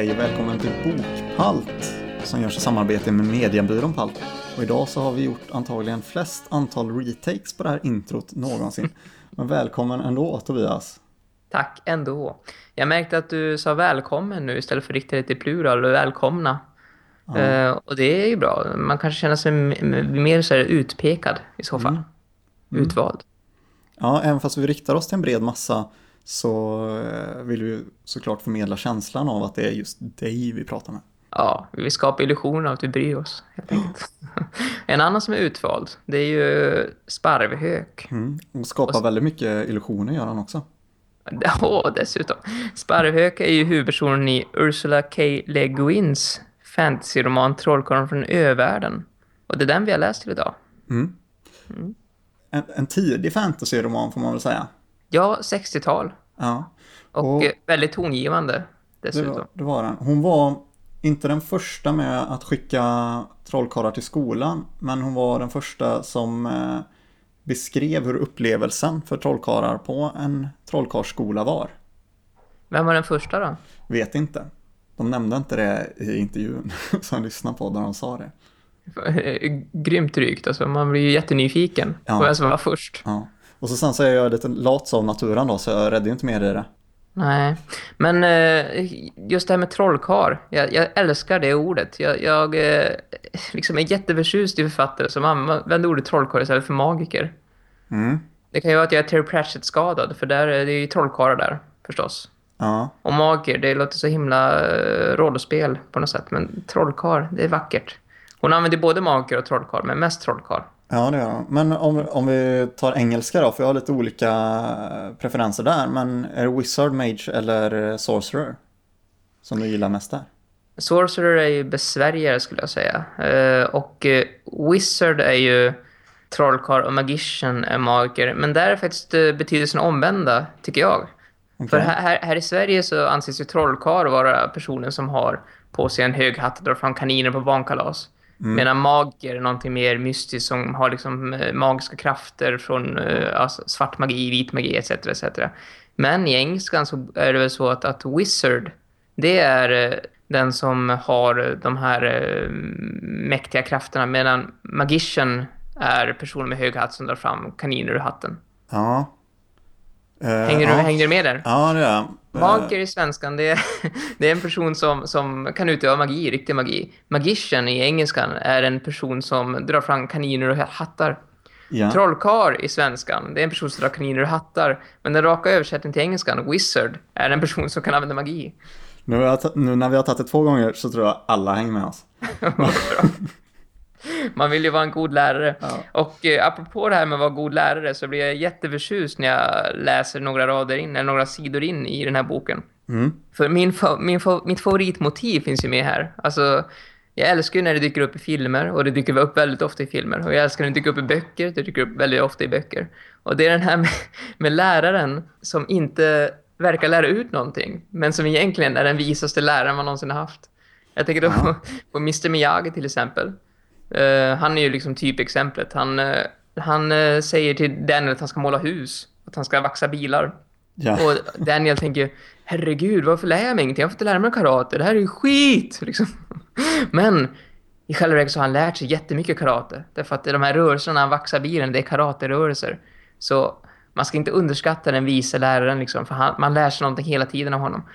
Hej och välkommen till Bokpalt som görs i samarbete med Mediabyrån Palt. Och idag så har vi gjort antagligen flest antal retakes på det här introt någonsin. Men välkommen ändå Tobias. Tack ändå. Jag märkte att du sa välkommen nu istället för riktigt till plural och välkomna. Ja. Eh, och det är ju bra. Man kanske känner sig mer så utpekad i så fall. Mm. Utvald. Ja, även fast vi riktar oss till en bred massa så eh, vill vi såklart förmedla känslan av att det är just dig vi pratar med. Ja, vi vill skapa illusionen av att vi bryr oss helt enkelt. en annan som är utvald, det är ju sparvhök. Mm. Och skapar Och- väldigt mycket illusioner gör han också. Åh, dessutom. Sparvhök är ju huvudpersonen i Ursula K. Le Guins fantasyroman Trollkarlen från övärlden. Och det är den vi har läst till idag. Mm. En, en tidig fantasyroman får man väl säga. Ja, 60-tal. Ja. Och, Och- eh, väldigt tongivande Det dessutom. var, det var den. Hon var inte den första med att skicka trollkarlar till skolan, men hon var den första som eh, beskrev hur upplevelsen för trollkarlar på en trollkarlsskola var. Vem var den första då? Vet inte. De nämnde inte det i intervjun som jag lyssnade på där de sa det. Grymt drygt, alltså. Man blir ju jättenyfiken Ja. på vem som var först. Ja. Och så sen så är jag lite lat av naturen då, så jag räddade ju inte mer i det. Nej, men eh, just det här med trollkar. Jag, jag älskar det ordet. Jag, jag eh, liksom är jätteförtjust i författare som använder ordet trollkarl istället för magiker. Mm. Det kan ju vara att jag är Terry Pratchett-skadad, för där är det ju trollkarlar där, förstås. Ja, Och magiker, det låter så himla eh, rollspel på något sätt. Men trollkarl, det är vackert. Hon använder både magiker och trollkarl, men mest trollkarl. Ja det gör de. Men om, om vi tar engelska då, för jag har lite olika preferenser där. Men är det Wizard, Mage eller Sorcerer? Som du gillar mest där? Sorcerer är ju besvärjare skulle jag säga. Eh, och eh, Wizard är ju trollkarl och Magician är magiker. Men där är faktiskt eh, betydelsen omvända, tycker jag. Okej. För här, här, här i Sverige så anses ju trollkarl vara personen som har på sig en hög hatt och drar fram kaniner på barnkalas. Medan magiker är någonting mer mystiskt som har liksom eh, magiska krafter från eh, alltså svart magi, vit magi etc. etc. Men i engelskan så är det väl så att, att wizard, det är eh, den som har de här mäktiga krafterna medan magician är personen med hög hatt som drar fram kaniner ur hatten. Ja. Eh, Hänger, ja. du, hänger du med där? Ja, det gör Magiker i svenskan, det är, det är en person som, som kan utöva magi, riktig magi. Magician i engelskan är en person som drar fram kaniner och hattar. ja. Trollkar i svenskan, det är en person som drar kaniner och hattar. Men den raka översättningen till engelskan, wizard, är en person som kan använda magi. Nu, nu när vi har tagit det två gånger så tror jag alla hänger med oss. Man vill ju vara en god lärare. Ja. Och eh, apropå det här med att vara god lärare så blir jag jätteförtjust när jag läser några rader in, eller några sidor in i den här boken. Mm. För min, min mitt favoritmotiv finns ju med här. Alltså, jag älskar ju när det dyker upp i filmer och det dyker upp väldigt ofta i filmer. Och jag älskar när det dyker upp i böcker, det dyker upp väldigt ofta i böcker. Och det är den här med, med läraren som inte verkar lära ut någonting, men som egentligen är den visaste läraren man någonsin har haft. Jag tänker då på, på Mr. Miyagi till exempel. Eh, han är ju liksom typexemplet. Han, uh, han eh, säger till Daniel att han ska måla hus, att han ska vaxa bilar. Ja. Och Daniel tänker, herregud, varför lär jag mig ingenting? Jag får inte lära mig karate, det här är ju skit! Liksom. Men i själva verket så har han lärt sig jättemycket karate. Därför att de här rörelserna han vaxar bilen, det är karaterörelser. Så man ska inte underskatta den vise läraren, liksom, för han, man lär sig någonting hela tiden av honom.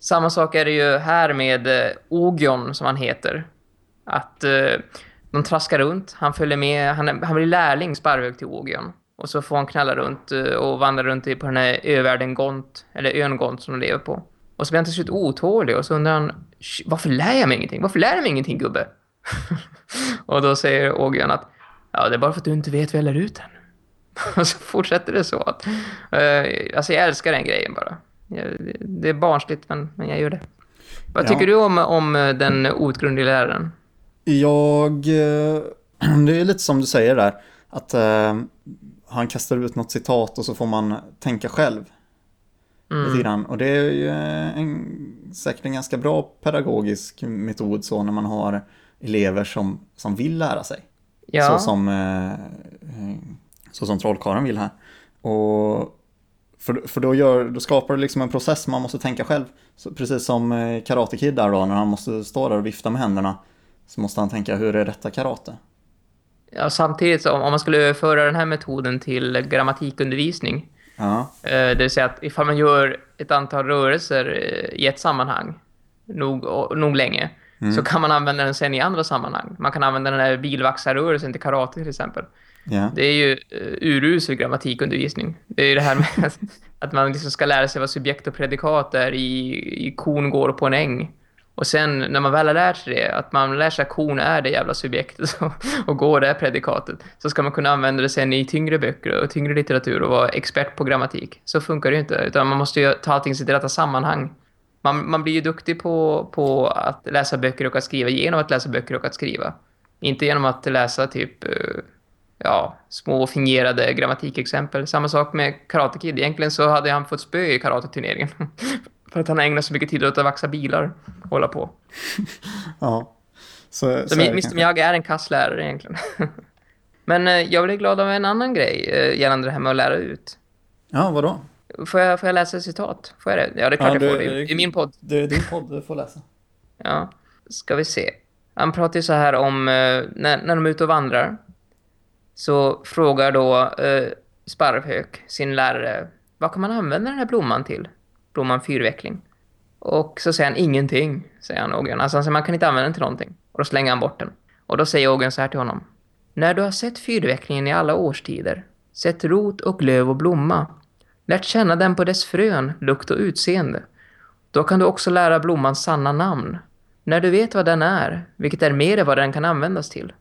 Samma sak är det ju här med eh, Ogion, som han heter. Att eh, de traskar runt, han följer med, han, han blir lärling sparvhög till Ogion. Och så får han knalla runt eh, och vandra runt på den här övärlden Gont, eller ön Gont som de lever på. Och så blir han till slut otålig och så undrar han, "Sh, varför lär jag mig ingenting? Varför lär jag mig ingenting gubbe? och då säger Ogion att, ja det är bara för att du inte vet vad jag lär ut den. och så fortsätter det så. Att, eh, alltså jag älskar den grejen bara. Det- är barnsligt men, men jag gör det. Vad Ja. tycker du om, om den outgrundliga läraren? Jag... eh, Det är lite som du säger där. Att eh, han kastar ut något citat och så får man tänka själv. Lite grann. Och det är ju eh, en, säkert en ganska bra pedagogisk metod så när man har elever som, som vill lära sig. Ja. Så som, eh, eh, så som trollkarlen vill här. Och För, för då, gör, då skapar det liksom en process man måste tänka själv. Så precis som Karate Kid där då, när han måste stå där och vifta med händerna. Så måste han tänka, hur är detta karate? Ja, samtidigt så om man skulle överföra den här metoden till grammatikundervisning. Ja, eh, Det vill säga att ifall man gör ett antal rörelser eh, i ett sammanhang nog, nog länge så kan man använda den sen i andra sammanhang. Man kan använda den här bilvaxarrörelsen till karate till exempel. ja, Det är ju uh, urusel grammatikundervisning. Det är ju det här med att man liksom ska lära sig vad subjekt och predikat är i, i kon går på en äng. Och sen när man väl har lärt sig det, att man lär sig att kon är det jävla subjektet så, och går det predikatet, så ska man kunna använda det sen i tyngre böcker och tyngre litteratur och vara expert på grammatik. Så funkar det ju inte, utan man måste ju ta allting i sitt rätta sammanhang. Man, man blir ju duktig på, på att läsa böcker och att skriva genom att läsa böcker och att skriva. Inte genom att läsa typ eh, ja, små fingerade grammatikexempel. Samma sak med Karate Kid. Egentligen så hade han fått spö i karateturneringen. För att han ägnar så mycket tid åt att vaxa bilar och hålla på. ja. Så, Så det Mr. Miyagi är en kasslärare egentligen. Men eh, jag blev glad av en annan grej eh, gällande det här med att lära ut. Ja, vadå? Får jag, får jag läsa citat? Får jag det? Ja, det är klart Ja, jag du- får. Det är min podd. Det är din podd, du får läsa. Ja, ska vi se. Han pratar ju så här om eh, när, när de är ute och vandrar. Så frågar då eh, Sparvhök sin lärare vad kan man använda den här blomman till? Blomman fyrveckling. Och så säger han ingenting, säger han Ågen. Alltså han säger man kan inte använda den till någonting. Och då slänger han bort den. Och då säger Ågen så här till honom. När du har sett fyrvecklingen i alla årstider, sett rot och löv och blomma, lärt känna den på dess frön, lukt och utseende, då kan du också lära blommans sanna namn. När du vet vad den är, vilket är mer än vad den kan användas till.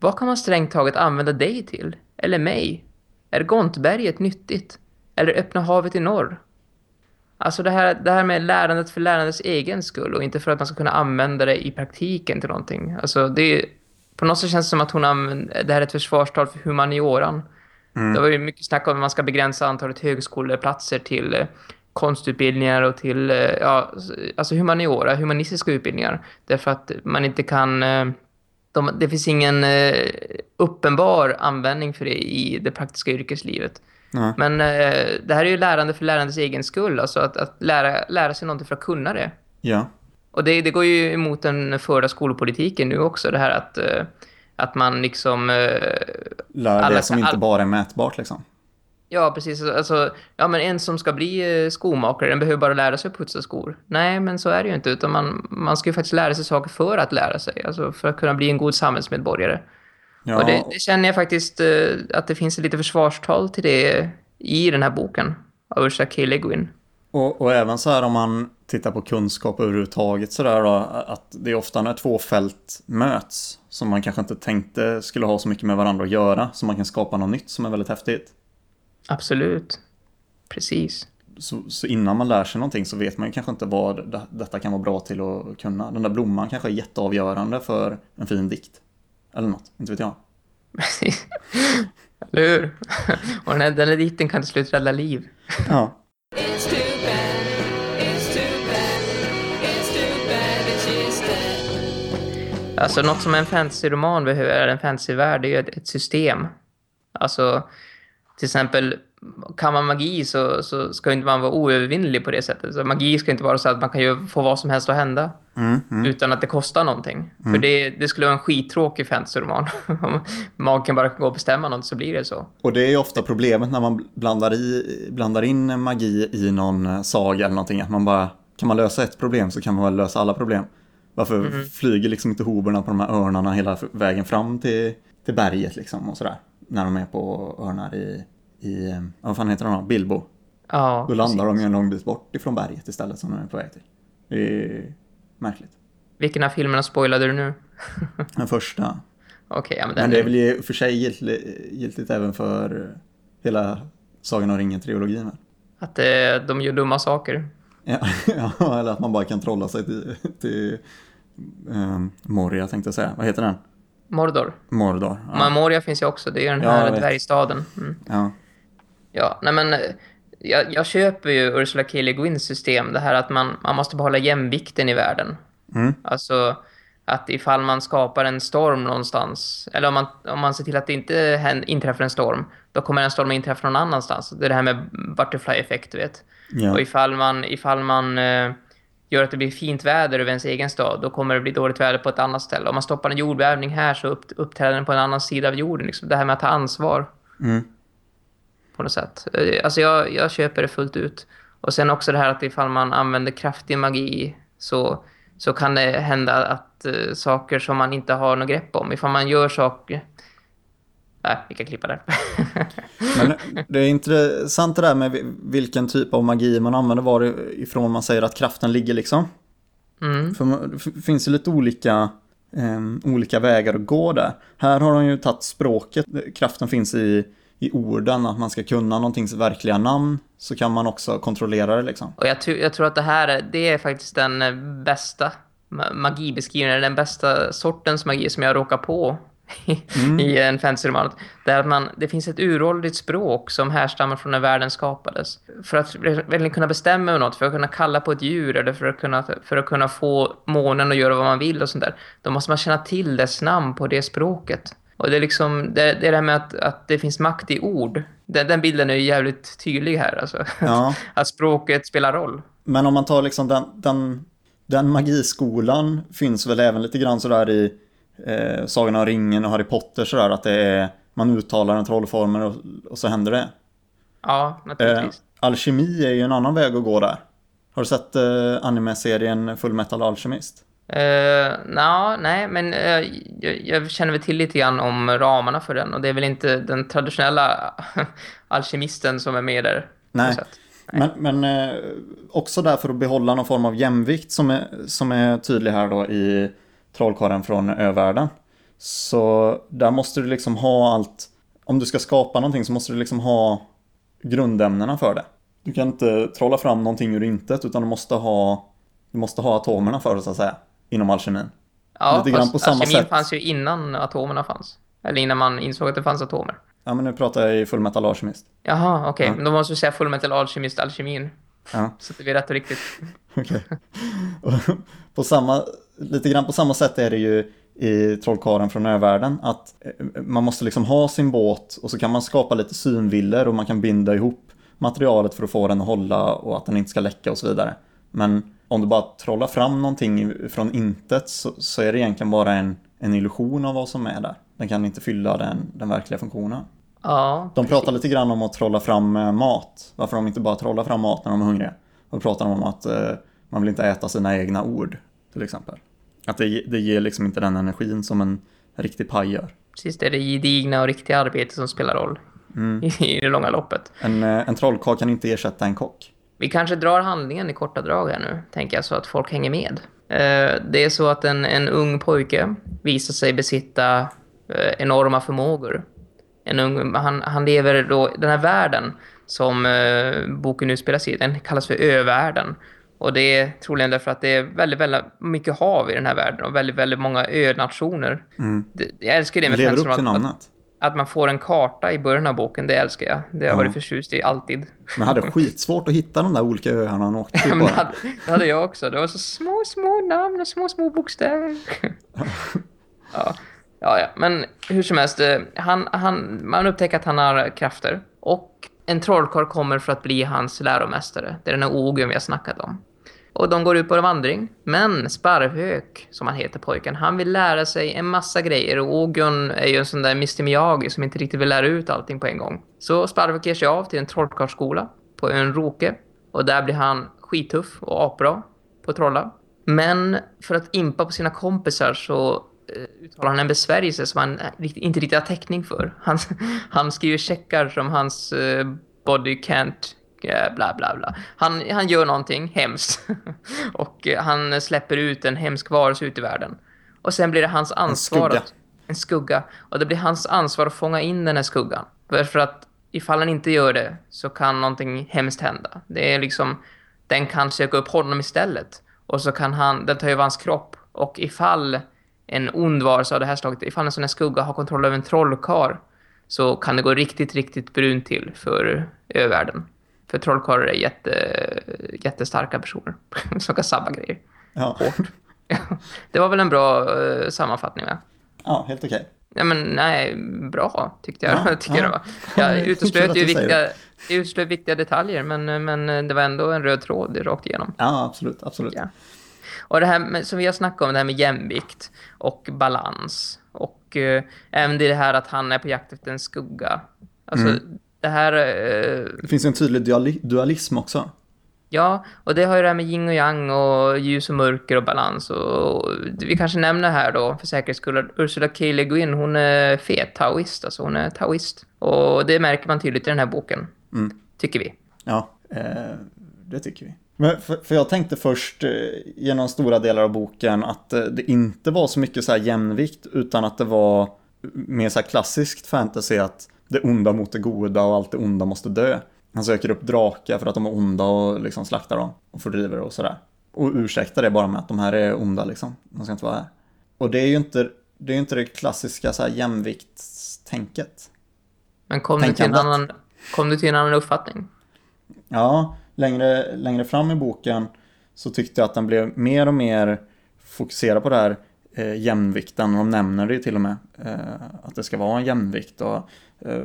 Vad kan man strängt taget använda dig till? Eller mig? Är Gontberget nyttigt? Eller öppna havet i norr? Alltså det här, det här med lärandet för lärandets egen skull och inte för att man ska kunna använda det i praktiken till någonting. Alltså det är, på något sätt känns det som att hon använder, det här är ett försvarstal för humanioran. Det var ju mycket snack om att man ska begränsa antalet högskoleplatser till eh, konstutbildningar och till eh, ja, alltså humaniora, humanistiska utbildningar. Därför att man inte kan... eh, De, det finns ingen uppenbar användning för det i det praktiska yrkeslivet. Nej. Men eh, det här är ju lärande för lärandets egen skull. Alltså att, att lära, lära sig någonting för att kunna det. Ja, Och det, det går ju emot den förda skolpolitiken nu också. Det här att, eh, att man liksom... eh, lär Alla det som inte bara är mätbart liksom. Ja, precis. Alltså, ja, men en som ska bli eh, skomakare, den behöver bara lära sig att putsa skor. Nej, men så är det ju inte. Utan man, man ska ju faktiskt lära sig saker för att lära sig. Alltså för att kunna bli en god samhällsmedborgare. Ja, Och det, det känner jag faktiskt eh, att det finns lite försvarstal till det i den här boken av Ursula K. Le Guin. Och, och även så här om man tittar på kunskap överhuvudtaget sådär då, att det är ofta när två fält möts som man kanske inte tänkte skulle ha så mycket med varandra att göra, så man kan skapa något nytt som är väldigt häftigt. Absolut. Precis. Så, så innan man lär sig någonting så vet man ju kanske inte vad det, detta kan vara bra till att kunna. Den där blomman kanske är jätteavgörande för en fin dikt. Eller något, inte vet jag. Precis. Eller hur? Och den här, den här dikten kan till slut rädda liv. Ja. Alltså något som en fantasyroman behöver, eller en fantasyvärld, det är ju ett, ett system. Alltså, till exempel, kan man magi så, så ska inte man vara oövervinnlig på det sättet. Så magi ska inte vara så att man kan ju få vad som helst att hända. Utan att det kostar någonting. För det, det skulle vara en skittråkig fantasyroman. Om magen bara kan gå och bestämma något så blir det så. och det är ofta problemet när man blandar, i, blandar in magi i någon eh, saga eller någonting. Att man bara, kan man lösa ett problem så kan man väl lösa alla problem. Varför flyger liksom inte hoberna på de här örnarna hela vägen fram till, till berget liksom och sådär. När de är på örnar i, i eh, vad fan heter de då? Bilbo. Ja, Då landar de ju en lång bit bort ifrån berget istället som de är på väg till. Det är märkligt. Vilken av filmerna spoilade du nu? Den första. Okej, ja, men den Men det är väl i och för sig giltigt, giltigt även för hela Sagan om ringen-trilogin. Att eh, de gör dumma saker. Ja, ja, eller att man bara kan trolla sig till, till um, Moria tänkte jag säga. Vad heter den? Mordor. Mordor. Ja. Ja, Moria finns ju också. Det är den Ja, jag här vet. dvärgstaden. Mm. ja. Ja, nej men eh, jag, jag köper ju Ursula K. Le Guins system. Det här att man, man måste behålla jämvikten i världen. Mm. Alltså Att ifall man skapar en storm någonstans, eller om man, om man ser till att det inte inträffar en storm, då kommer en storm att inträffa någon annanstans. Det är det här med butterfly-effekt, du vet. Ja. Och ifall man, ifall man eh, gör att det blir fint väder över ens egen stad, då kommer det bli dåligt väder på ett annat ställe. Om man stoppar en jordbävning här så upp, uppträder den på en annan sida av jorden. Liksom. Det här med att ta ansvar Mm. På något sätt. Eh, Alltså jag, jag köper det fullt ut. Och sen också det här att ifall man använder kraftig magi så, så kan det hända att eh, saker som man inte har något grepp om, ifall man gör saker... Nej, vi kan klippa där. Men det är intressant det där med vi- vilken typ av magi man använder varifrån man säger att kraften ligger liksom. Mm. För det finns ju lite olika, em, olika vägar att gå där. Här har de ju tagit språket, kraften finns i, i orden, att man ska kunna någontings verkliga namn. Så kan man också kontrollera det liksom. Och jag, jag tror att det här är, det är faktiskt den eh, bästa ma- magibeskrivningen, den bästa sortens magi som jag råkar på i en fantasyroman. Man, det finns ett uråldrigt språk som härstammar från när världen skapades. För att verkligen kunna bestämma över något, för att kunna kalla på ett djur eller för att kunna, för att kunna få månen att göra vad man vill och sånt där. Då måste man känna till dess namn på det språket. Och det är liksom, det, det är det med att, att det finns makt i ord. Den, den bilden är ju jävligt tydlig här alltså. Ja. att språket spelar roll. Men om man tar liksom den, den, den magiskolan finns väl även lite grann sådär i eh, Sagan om ringen och Harry Potter sådär att det är, man uttalar en trollformel och, och så händer det. Ja, Eh, naturligtvis. alkemi är ju en annan väg att gå där. Har du sett eh, anime-serien Full Metal Alchemist? Uh, Nja, nej, men eh, jag, jag känner väl till lite grann om ramarna för den. Och det är väl inte den traditionella alkemisten som är med där. Nej. sätt. Men, men eh, också där för att behålla någon form av jämvikt som är, som är tydlig här då i Trollkarlen från övärlden. Så där måste du liksom ha allt, om du ska skapa någonting så måste du liksom ha grundämnena för det. Du kan inte trolla fram någonting ur intet utan du måste ha, du måste ha atomerna för det så att säga, inom alkemin. Ja, Lite grann på samma alkemin sätt. fanns ju innan atomerna fanns. Eller innan man insåg att det fanns atomer. Ja men nu pratar jag i Full Metal Alchemist. Jaha, okej. Ja. Men då måste vi säga Fullmetal Alchemist Alkemin. Ja. Så det blir rätt och riktigt. Okej. Och på samma, lite grann på samma sätt är det ju i Trollkarlen från övärlden att eh, man måste liksom ha sin båt och så kan man skapa lite synviller och man kan binda ihop materialet för att få den att hålla och att den inte ska läcka och så vidare. Men om du bara trollar fram någonting från intet så, så är det egentligen bara en, en illusion av vad som är där. Den kan inte fylla den, den verkliga funktionen. Ja, De precis. pratar lite grann om att trolla fram eh, mat. Varför de inte bara trollar fram mat när de är hungriga. Då pratar de om att eh, man vill inte äta sina egna ord, till exempel. Att det, det ger liksom inte den energin som en riktig paj gör. Precis, det är det gedigna och riktiga arbete som spelar roll Mm. i, det långa loppet. En, eh, en trollkarl kan inte ersätta en kock. Vi kanske drar handlingen i korta drag här nu, tänker jag, så att folk hänger med. Eh, Det är så att en, en ung pojke visar sig besitta eh, enorma förmågor. En ung, han, han lever då, den här världen som eh, boken utspelar sig i, den kallas för övärlden. Och det är troligen därför att det är väldigt, väldigt mycket hav i den här världen och väldigt, väldigt många önationer. Det, jag älskar det med Lever upp till namnet. Att man får en karta i början av boken, det älskar jag. Det har jag Ja. varit förtjust i alltid. Men hade skitsvårt att hitta de där olika öarna han åkte till bara. hade, det hade jag också. Det var så små, små namn och små, små bokstäver. ja. ja, ja. Men hur som helst, eh, han, han, man upptäcker att han har krafter. Och en trollkarl kommer för att bli hans läromästare. Det är den här ogen vi har snackat om. Och de går ut på en vandring. Men Sparvhök, som han heter pojken, han vill lära sig en massa grejer. Och Ogun är ju en sån där Mr. Miyagi som inte riktigt vill lära ut allting på en gång. Så Sparvhök ger sig av till en trollkarlsskola på en roke. Och där blir han skittuff och apbra på att trolla. Men för att impa på sina kompisar så eh, uttalar han en besvärjelse som han inte riktigt har täckning för. Han, han skriver checkar som hans eh, body can't bla bla bla. Han, han gör någonting hemskt. och eh, han släpper ut en hemsk varelse ut i världen. Och sen blir det hans ansvar skugga. att en skugga. Och det blir hans ansvar att fånga in den här skuggan. För att ifall han inte gör det så kan någonting hemskt hända. Det är liksom, den kan söka upp honom istället. Och så kan han, den tar över hans kropp. Och ifall en ond varelse av det här slaget, ifall en sån här skugga har kontroll över en trollkar så kan det gå riktigt, riktigt brunt till för övärlden. För trollkarlar är jätte, jättestarka personer som kan sabba grejer. Ja. Det var väl en bra eh, sammanfattning, va? Ja, helt okej. Ja, men nej, bra tyckte jag, Ja, tycker ja. jag Jag uteslöt ju viktiga, uteslöt viktiga detaljer, men, men det var ändå en röd tråd rakt igenom. Ja, absolut, absolut. Ja. Och det här med, som vi har snackat om, det här med jämvikt och balans. Och eh, även det här att han är på jakt efter en skugga. Alltså, Mm. Det här... Eh, Det finns en tydlig duali- dualism också. ja, och det har ju det här med yin och yang och ljus och mörker och balans. Och, och vi kanske nämner här då, för säkerhets skull, att Ursula K. Le Guin, hon är fet taoist. Alltså hon är taoist. Och det märker man tydligt i den här boken. Mm. Tycker vi. Ja, eh, det tycker vi. Men för, för jag tänkte först eh, genom stora delar av boken att eh, det inte var så mycket så här jämvikt utan att det var mer så klassiskt fantasy att det onda mot det goda och allt det onda måste dö. Han söker upp drakar för att de är onda och liksom slaktar dem och fördriver och sådär. Och ursäktar det bara med att de här är onda liksom. De ska inte vara här. Och det är ju inte det, är inte det klassiska så här jämviktstänket. Men kom du, till en annan, kom du till en annan uppfattning? Ja, längre, längre fram i boken så tyckte jag att den blev mer och mer fokuserad på det här eh, jämvikten. De nämner det till och med. Eh, att det ska vara en jämvikt och eh,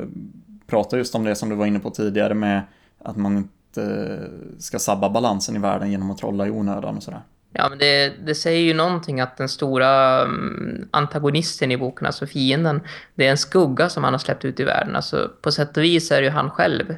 pratar just om det som du var inne på tidigare med att man inte ska sabba balansen i världen genom att trolla i onödan och sådär. Ja, men det, det säger ju någonting att den stora mm, antagonisten i boken, alltså fienden, det är en skugga som han har släppt ut i världen. Alltså på sätt och vis är det ju han själv.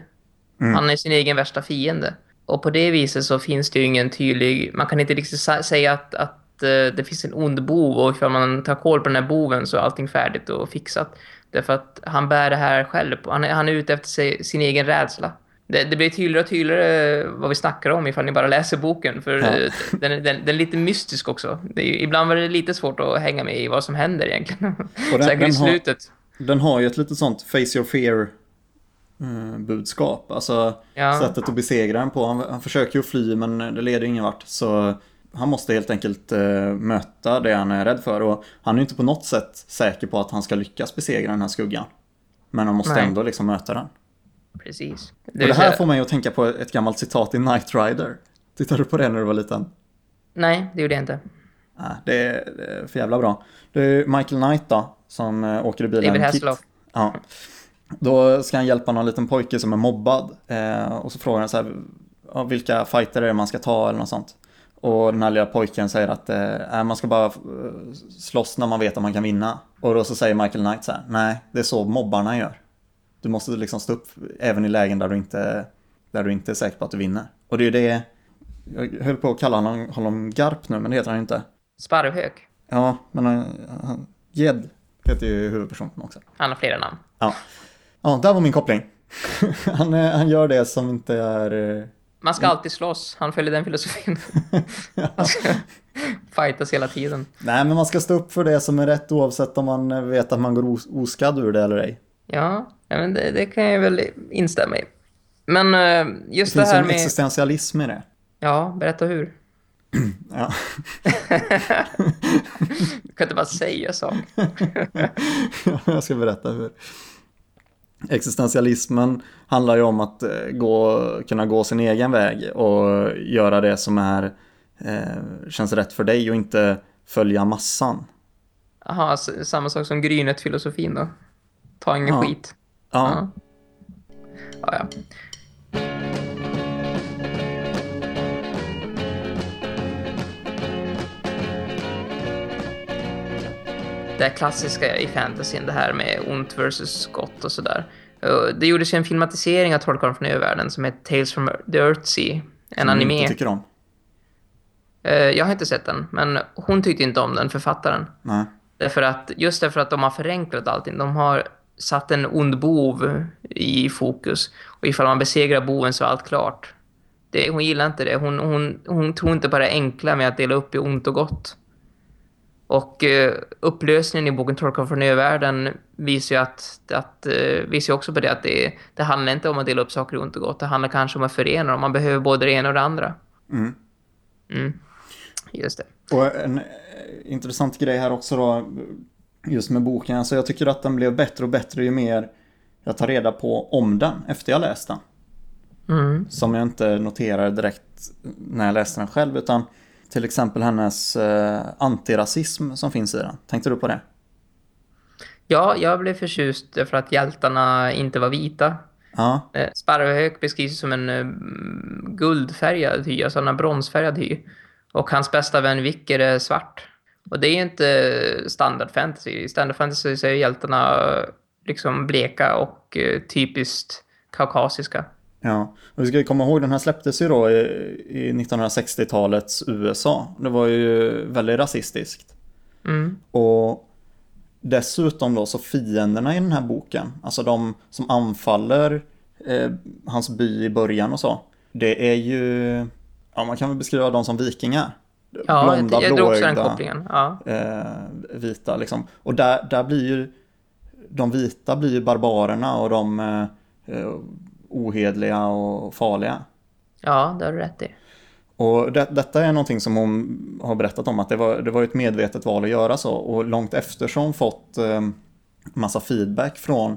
Han är sin egen värsta fiende. Och på det viset så finns det ju ingen tydlig... Man kan inte riktigt säga att, att det finns en ond bov och ifall man tar koll på den här boven så är allting färdigt och fixat. Därför att han bär det här själv. på- Han är, han är ute efter sig, sin egen rädsla. Det, det blir tydligare och tydligare vad vi snackar om ifall ni bara läser boken. För Ja. eh, den, den, den är lite mystisk också. Är, ibland var det lite svårt att hänga med i vad som händer egentligen. Och den- Säkert i den har- slutet. Den har ju ett litet sånt face your fear eh, budskap. Alltså Ja. sättet att besegra den på. Han, han försöker ju fly men det leder ingen vart. Så han måste helt enkelt eh, möta det han är rädd för. Och han är inte på något sätt säker på att han ska lyckas besegra den här skuggan. Men han måste Nej. ändå liksom möta den. Precis. Och det här säga- får mig att tänka på ett gammalt citat i Knight Rider. Tittade du på det när du var liten? Nej, det gjorde jag inte. Nej, det är, det är för jävla bra. Det är Michael Knight då, som eh, åker i bilen. David. Hasselhoff. Ja. Då ska han hjälpa någon liten pojke som är mobbad. Eh, och så frågar han så här, vilka fighter är det man ska ta eller något sånt. Och den här lilla pojken säger att eh, man ska bara eh, slåss när man vet att man kan vinna. Och då så säger Michael Knight så här, nej, det är så mobbarna gör. Du måste liksom stå upp även i lägen där du inte, där du inte är säker på att du vinner. Och det är ju det, jag höll på att kalla honom, honom Garp nu, men det heter han ju inte. Sparvhök. Ja, men han, Ged heter ju huvudpersonen också. Han har flera namn. Ja, ja där var min koppling. han, eh, han gör det som inte är... Man ska alltid slåss. Han följer den filosofin. Man ska fightas hela tiden. Nej, men man ska stå upp för det som är rätt oavsett om man vet att man går os- oskadd ur det eller ej. Ja, men det, det kan jag väl instämma i. Men eh, Det just det, finns här en med... existentialism i det. Ja, berätta hur. Ja. Du kan inte bara säga saker. jag ska berätta hur. Existentialismen handlar ju om att eh, gå, kunna gå sin egen väg och göra det som är, eh, känns rätt för dig och inte följa massan. Jaha, s- samma sak som Grynet-filosofin då. Ta ingen Ja. skit. Ja, Ja, ja. Det klassiska i fantasyn, det här med ont versus gott och sådär. Det gjordes ju en filmatisering av Trollkarlen från övervärlden som heter Tales from the Earthsea. En som anime. inte tycker om. Eh, Jag har inte sett den, men hon tyckte inte om den, författaren. Nej. Därför att, just därför att de har förenklat allting. De har satt en ond bov i fokus. Och ifall man besegrar boven så är allt klart. Det, hon gillar inte det. Hon, hon, hon tror inte på det enkla med att dela upp i ont och gott. Och eh, upplösningen i boken Trollkarlen från övärlden visar ju att, att eh, visar också på det att det, det handlar inte om att dela upp saker i ont och gott. Det handlar kanske om att förena dem. Man behöver både det ena och det andra. Mm. Mm. Just det. Och en eh, intressant grej här också då, just med boken. Alltså jag tycker att den blev bättre och bättre ju mer jag tar reda på om den efter jag läst den. Mm. Som jag inte noterade direkt när jag läste den själv, utan Till exempel hennes eh, antirasism som finns i den. Tänkte du på det? Ja, jag blev förtjust för att hjältarna inte var vita. Ja, Eh, Sparvhök beskrivs som en eh, guldfärgad hy, alltså en bronsfärgad hy. Och hans bästa vän Vicker är svart. Och det är ju inte standard fantasy. I standard fantasy så är hjältarna eh, liksom bleka och eh, typiskt kaukasiska. Ja. Och vi ska komma ihåg, den här släpptes ju då i, i 1960-talets USA. Det var ju väldigt rasistiskt. Mm. Och dessutom då så fienderna i den här boken, alltså de som anfaller eh, hans by i början och så. Det är ju, ja man kan väl beskriva dem som vikingar. Ja, Blonda, jag drog också den kopplingen. Ja. eh, vita liksom. Och där, där blir ju, de vita blir ju barbarerna och de eh, ohedliga och farliga. ja, det har du rätt i. Och det, detta är någonting som hon har berättat om att det var, det var ett medvetet val att göra så och långt efter så har hon fått eh, massa feedback från,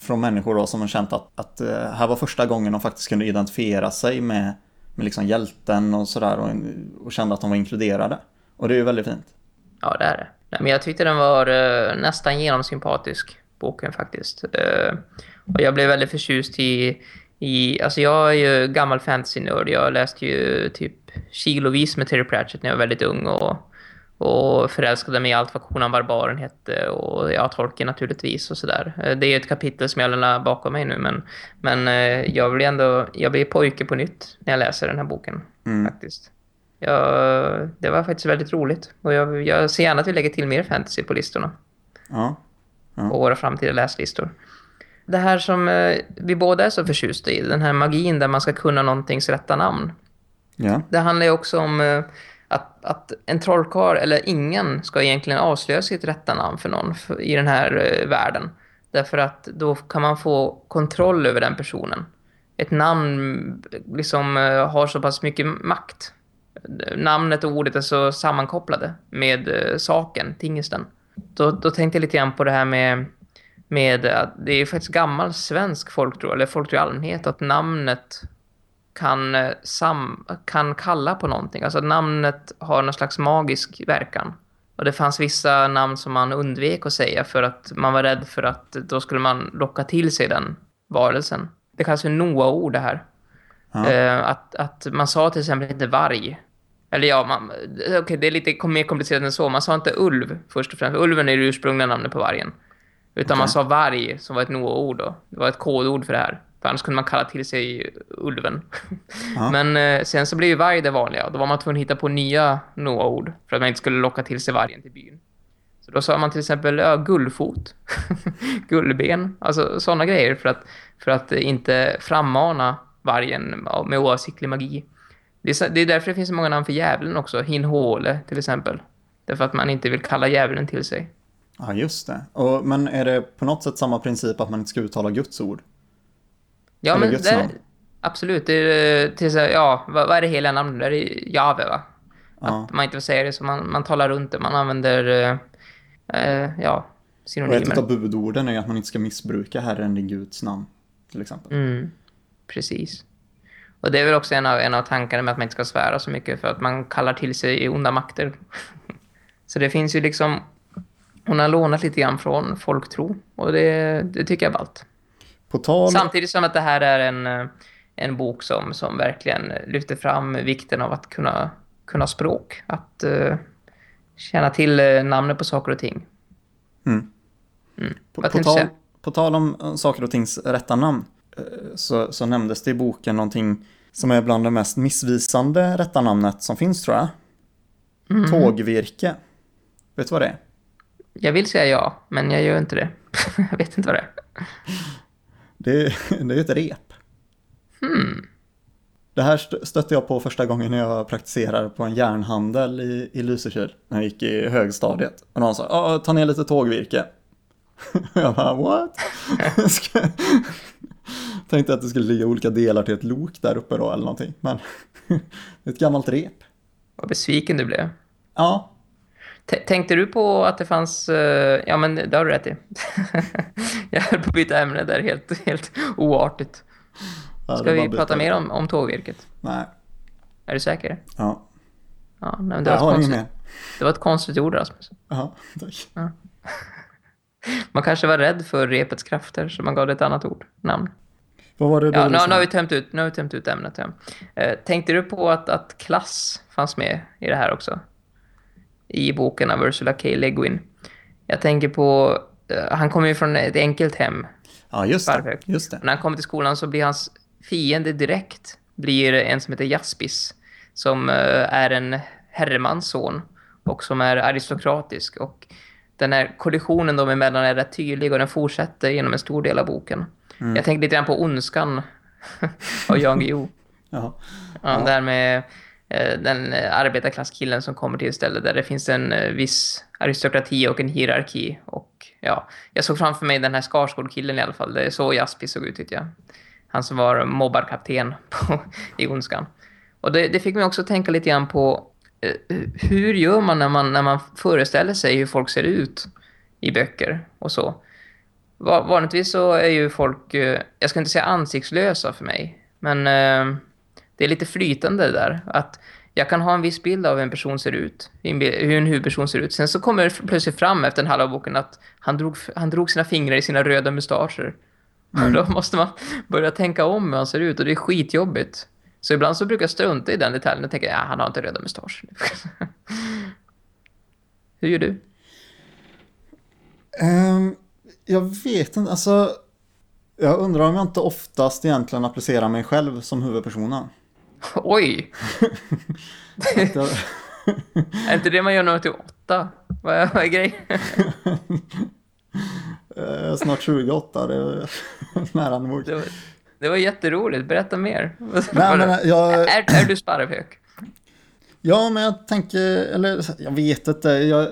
från människor då som har känt att, att eh, här var första gången de faktiskt kunde identifiera sig med, med liksom hjälten och sådär och, och kände att de var inkluderade. Och det är ju väldigt fint. Ja, det är det. Nej, men jag tyckte den var eh, nästan genomsympatisk, boken faktiskt. Eh, och jag blev väldigt förtjust i, i... Alltså jag är ju gammal fantasy-nörd. Jag läste ju typ kilovis med Terry Pratchett när jag var väldigt ung och, och förälskade mig i allt vad Conan Barbaren hette och ja, Tolkien naturligtvis och sådär. Eh, Det är ett kapitel som jag lämnar bakom mig nu men, men eh, jag blir ändå... Jag blir pojke på nytt när jag läser den här boken faktiskt. Ja, det var faktiskt väldigt roligt. Och jag, jag ser gärna att vi lägger till mer fantasy på listorna. Ja, På våra framtida läslistor. Det här som eh, vi båda är så förtjusta i, den här magin där man ska kunna någontings rätta namn. ja, Det handlar ju också om eh, att, att en trollkarl, eller ingen, ska egentligen avslöja sitt rätta namn för någon i den här eh, världen. Därför att då kan man få kontroll över den personen. Ett namn liksom har så pass mycket makt. Namnet och ordet är så sammankopplade med saken, tingesten. Då, då tänkte jag lite grann på det här med, med att det är faktiskt gammal svensk folktro, eller folktro i allmänhet, att namnet kan, eh, sam, kan kalla på någonting. Alltså namnet har någon slags magisk verkan. Och det fanns vissa namn som man undvek att säga för att man var rädd för att då skulle man locka till sig den varelsen. Det kallas för Noa-ord det här. Ja. Eh, att, att man sa till exempel inte varg. Eller ja, man, okej, det är lite mer komplicerat än så. Man sa inte ulv först och främst. Ulven är det ursprungliga namnet på vargen. Utan man Okej. sa varg som var ett Noa-ord då. Det var ett kodord för det här. För annars kunde man kalla till sig ulven. Ja. Men eh, sen så blev ju varg det vanliga. Då var man tvungen att hitta på nya Noa-ord. För att man inte skulle locka till sig vargen till byn. Så då sa man till exempel ja, gullfot, gullben, alltså sådana grejer för att, för att inte frammana vargen med oavsiktlig magi. Det är, så- det är därför det finns så många namn för djävulen också, Hinhåle till exempel. Därför att man inte vill kalla djävulen till sig. ja just det. Och, men är det på något sätt samma princip att man inte ska uttala Guds ord? Ja, Eller men Guds där, absolut. Det är, till, ja, vad, vad är det hela namnet? Det är Jave, va? Ja. Att man inte vill säga det, så man, man talar runt det. Man använder, eh, eh, ja, Och ett synonymer. av budorden är att man inte ska missbruka Herren din Guds namn. Till exempel. Mm, precis. Och det är väl också en av, en av tankarna med att man inte ska svära så mycket för att man kallar till sig onda makter. så det finns ju liksom... Hon har lånat lite grann från folktro och det, det tycker jag är ballt. På tal... Samtidigt som att det här är en, eh, en bok som, som verkligen lyfter fram vikten av att kunna, kunna språk. Att uh, känna till uh, namnet på saker och ting. Mm. På, Vad på, du tal, på tal om eh, saker och tings rätta namn eh, så, så nämndes det i boken någonting som är bland det mest missvisande rätta namnet som finns tror jag. Mm. Tågvirke. Vet du vad det är? Jag vill säga ja, men jag gör inte det. jag vet inte vad det är. Det det är ju ett rep. Hmm. Det här stö- stötte jag på första gången när jag praktiserade på en järnhandel i, i Lysekil. När jag gick i högstadiet. Och någon sa, "Ja, ta ner lite tågvirke. jag bara, what? Tänkte att det skulle ligga olika delar till ett lok där uppe då eller någonting. Men det är ett gammalt rep. Vad besviken du blev. Ja, T- tänkte du på att det fanns... eh, ja, men det har du rätt i. jag höll på att byta ämne där helt, helt oartigt. Ska vi prata mer om, om tågvirket? Nej, Är du säker? ja. Ja, men det, Jag var har konstigt, det var ett konstigt ord, Rasmus. Ja, tack. Man kanske var rädd för repets krafter, så man gav det ett annat ord, namn. Vad var det du Ja, nu, nu, har vi tömt ut, nu har vi tömt ut ämnet. Ja. Eh, tänkte du på att, att klass fanns med i det här också? I boken av Ursula K. Le Guin. Jag tänker på... eh, han kommer ju från ett enkelt hem. Ja, just det. Just det. När han kommer till skolan så blir hans fiende direkt blir en som heter Jaspis. Som eh, är en herremans son och som är aristokratisk. Och den här kollisionen dem emellan är rätt tydlig och den fortsätter genom en stor del av boken. Jag tänkte lite grann på Ondskan av Jan Guillou. Jaha. Ja, Där med eh, den eh, arbetarklasskillen som kommer till ett ställe där det finns en eh, viss aristokrati och en hierarki. Och ja, jag såg framför mig den här Skarsgård-killen i alla fall. Det är så Jaspis såg ut tyckte jag. Han som var mobbarkapten på, i Ondskan. Och det, det fick mig också tänka lite grann på hur gör man när, man när man föreställer sig hur folk ser ut i böcker och så. Va- Vanligtvis så är ju folk, eh, jag ska inte säga ansiktslösa för mig, men eh, det är lite flytande det där. Att jag kan ha en viss bild av hur en person ser ut, hur en huvudperson ser ut. Sen så kommer det plötsligt fram efter en halv av boken att han drog, han drog sina fingrar i sina röda mustascher. Och Då måste man börja tänka om hur han ser ut och det är skitjobbigt. Så ibland så brukar jag strunta i den detaljen och tänka, ja han har inte röda mustascher. hur gör du? Ehm, jag vet inte, alltså. Jag undrar om jag inte oftast egentligen applicerar mig själv som huvudpersonen. Oj! Jag, Är inte det man gör när man är till åtta? Vad är, vad är grejen? är snart 28, det är nära nog. Det var, jätteroligt. Berätta mer. Nej, men jag, är, är du sparvhök? ja, men jag tänker, eller jag vet inte. Jag,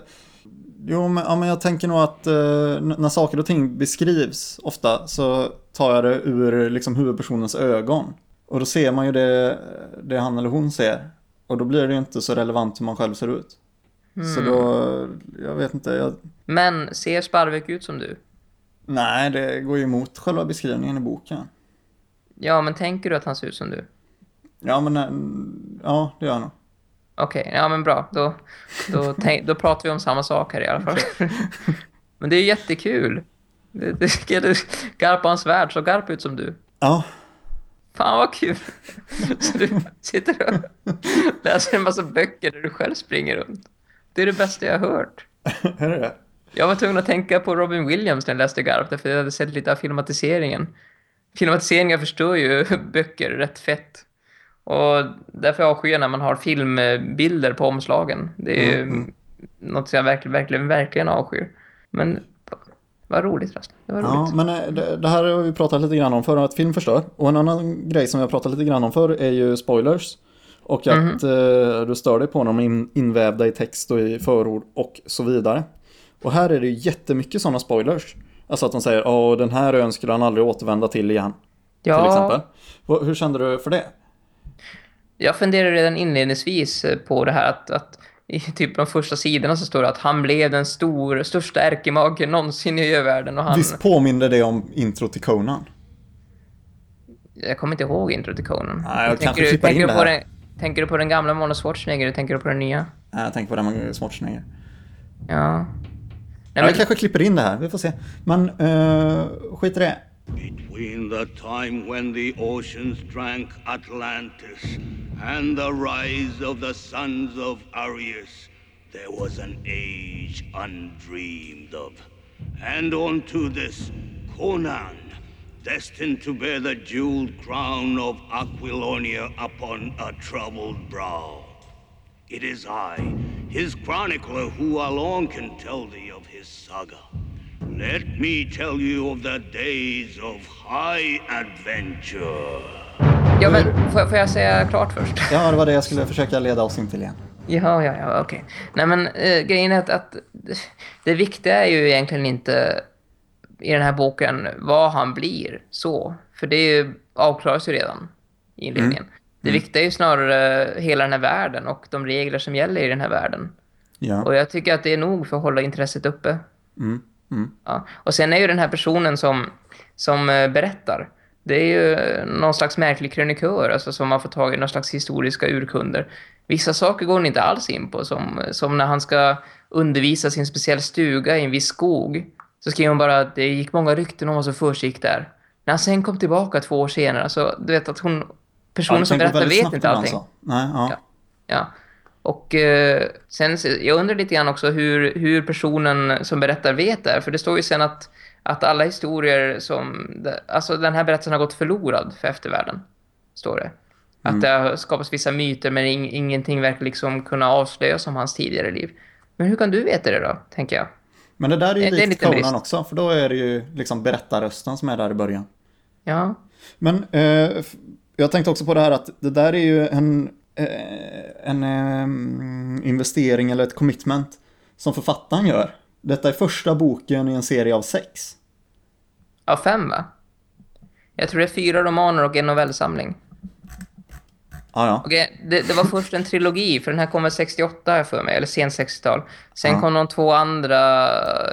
jo, men, ja, men jag tänker nog att eh, när saker och ting beskrivs ofta så tar jag det ur liksom, huvudpersonens ögon. Och då ser man ju det, det han eller hon ser. Och då blir det ju inte så relevant hur man själv ser ut. Så då, jag vet inte, jag, Men ser sparvhök ut som du? nej det går ju emot själva beskrivningen i boken. Ja, men tänker du att han ser ut som du? Ja men, eh, ja det gör jag nog. Okej, ja men bra. Då, då, tänk, då pratar vi om samma sak här i alla fall. men det är jättekul. Det, det ska du garpa hans värld, så garp ut som du. Ja, Fan vad kul! Så du sitter och läser en massa böcker där du själv springer runt. Det är det bästa jag har hört. är det? Jag var tvungen att tänka på Robin Williams när jag läste Garp, därför jag hade sett lite av filmatiseringen. Filmatiseringar förstör ju böcker rätt fett. Och därför avskyr jag när man har filmbilder på omslagen. Det är ju Mm, något jag verkligen, verkligen, verkligen avskyr. Men vad roligt, Rasmus. Det var Ja, roligt. men eh, det, det här har vi pratat lite grann om förr, att film förstör. Och en annan grej som vi har pratat lite grann om förr är ju spoilers. Och att eh, du stör dig på dem in, invävda i text och i förord och så vidare. Och här är det ju jättemycket sådana spoilers. Alltså att de säger, ja den här ön skulle han aldrig återvända till igen. Till ja, exempel. Vad- Hur kände du för det? jag funderade redan inledningsvis eh, på det här att, att i typ de första sidorna så står det att han blev den stor, största ärkemagen någonsin i övärlden och han... Visst påminner det om intro till Conan? Jag kommer inte ihåg intro till Conan. Nej, jag tänker, du, tänker, du på den, tänker du på den gamla Arnold Schwarzenegger eller tänker du på den nya? Nej, jag tänker på den med Schwarzenegger. Ja. Nej, Jag kanske klipper in det här, vi får se. Men uh, skit i det. Between the time when the oceans drank Atlantis and the rise of the sons of Arius, there was an age undreamed of. And unto this, Conan, destined to bear the jeweled crown of Aquilonia upon a troubled brow. It is I, his chronicler, who alone can tell thee of his saga. Let me tell you of the days of high adventure. ja, men får, får jag säga klart först? Ja, det var det jag skulle försöka leda oss in till igen. Ja, ja, ja, okej. Nej, men eh, grejen är att, att det viktiga är ju egentligen inte i den här boken vad han blir så. För det är ju, avklaras ju redan i inledningen. Det viktiga är ju snarare hela den här världen och de regler som gäller i den här världen. Ja. Och jag tycker att det är nog för att hålla intresset uppe. Mm. Mm. Ja. Och sen är ju den här personen som, som eh, berättar, Det är ju någon slags märklig krönikör, alltså som man får tag i någon slags historiska urkunder. Vissa saker går han inte alls in på, som, som när han ska undervisa sin speciell stuga i en viss skog. Så skriver hon bara att det gick många rykten om vad som försiggick där. När han sen kom tillbaka två år senare, så du vet att hon... Personen Ja, som berättar vet inte allting. så. Nej, ja. Ja. Ja. Och eh, sen, jag undrar lite grann också hur, hur personen som berättar vet det. För det står ju sen att, att alla historier som... Alltså den här berättelsen har gått förlorad för eftervärlden. Står det. Att Mm. det har skapats vissa myter men ing, ingenting verkar liksom kunna avslöjas om hans tidigare liv. Men hur kan du veta det då, tänker jag? Men det där är ju Det- likt Conan också, för då är det ju liksom berättarrösten som är där i början. Ja, Men eh, jag tänkte också på det här att det där är ju en, en eh, investering eller ett commitment som författaren gör. Detta är första boken i en serie av sex. av fem va? Jag tror det är fyra romaner och en novellsamling. Ja, ja. Okej, det, det var först en trilogi, för den här kom väl 68 här för mig, eller sen 60-tal. Sen Ja. kom de två andra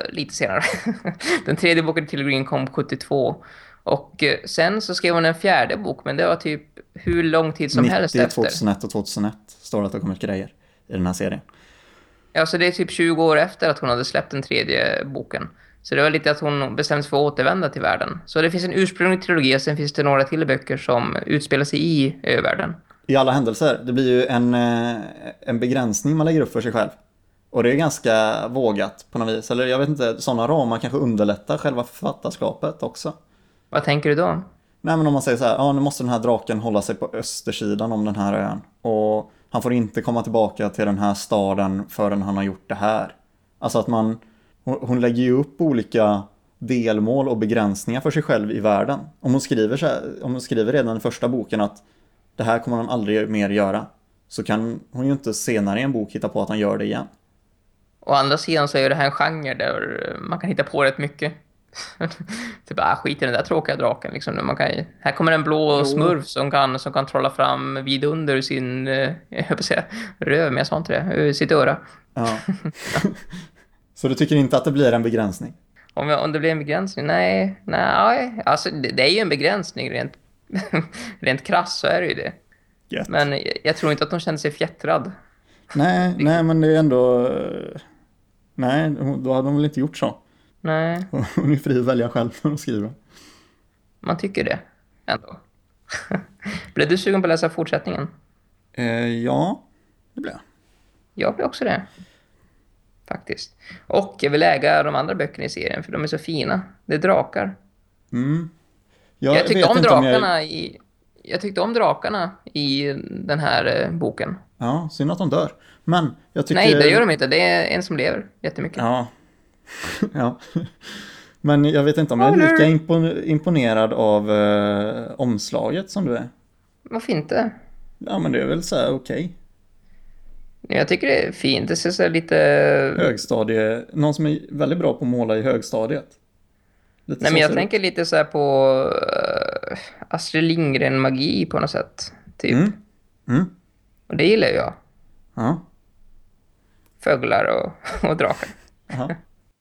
lite senare. den tredje boken i trilogin kom 72. Och eh, sen så skrev hon en fjärde bok, men det var typ hur lång tid som helst 90, efter. 2001 och 2001 står det att det har kommit grejer i den här serien. Ja, så det är typ 20 år efter att hon hade släppt den tredje boken. Så det var lite att hon bestämde sig för att återvända till världen. Så det finns en ursprunglig trilogi och sen finns det några till böcker som utspelar sig i övärlden. I alla händelser, det blir ju en, eh, en begränsning man lägger upp för sig själv. Och det är ganska vågat på något vis. Eller jag vet inte, sådana ramar kanske underlättar själva författarskapet också. Vad tänker du då? Nej men om man säger så här, ja nu måste den här draken hålla sig på östersidan om den här ön. Och han får inte komma tillbaka till den här staden förrän han har gjort det här. Alltså att man, hon, lägger ju upp olika delmål och begränsningar för sig själv i världen. Om hon skriver, så här, om hon skriver redan i första boken att det här kommer han aldrig mer göra. Så kan hon ju inte senare i en bok hitta på att han gör det igen. Å andra sidan så är det här en genre där man kan hitta på rätt mycket. typ, ah, skit i den där tråkiga draken. Liksom. Man kan, här kommer en blå smurf som kan, som kan trolla fram vidunder ur sin, eh, jag säga, röv, men jag sa inte det, ur sitt öra. Ja. så du tycker inte att det blir en begränsning? Om, jag, om det blir en begränsning? Nej, nej. Alltså, det, det är ju en begränsning rent, rent krass så är det ju det. Gött. Men jag, jag tror inte att de känner sig fjättrad. Nej, nej men det är ändå... eh, Nej, då hade de väl inte gjort så. Nej, Hon är fri att välja själv när hon skriver. man tycker det ändå. Blev du sugen på att läsa fortsättningen? Eh, ja, det blir jag. Jag blir också det. Faktiskt. Och jag vill äga de andra böckerna i serien för de är så fina. Det är drakar. Mm. Jag, tyckte vet om drakarna i... Jag tyckte om drakarna i den här eh, boken. Ja, synd att de dör. Men jag tycker... Nej, det gör de inte. Det är en som lever jättemycket. Ja. ja. Men jag vet inte om jag är lika impon- imponerad av eh, omslaget som du är. Varför inte? Ja, men det är väl så här okej. Jag tycker det är fint. Det ser så lite... Högstadie... Någon som är väldigt bra på att måla i högstadiet. Lite Nej, men jag tänker lite så här på uh, Astrid Lindgren-magi på något sätt. Typ. Mm. Mm. Och det gillar jag. Ja. Fåglar och, och drakar.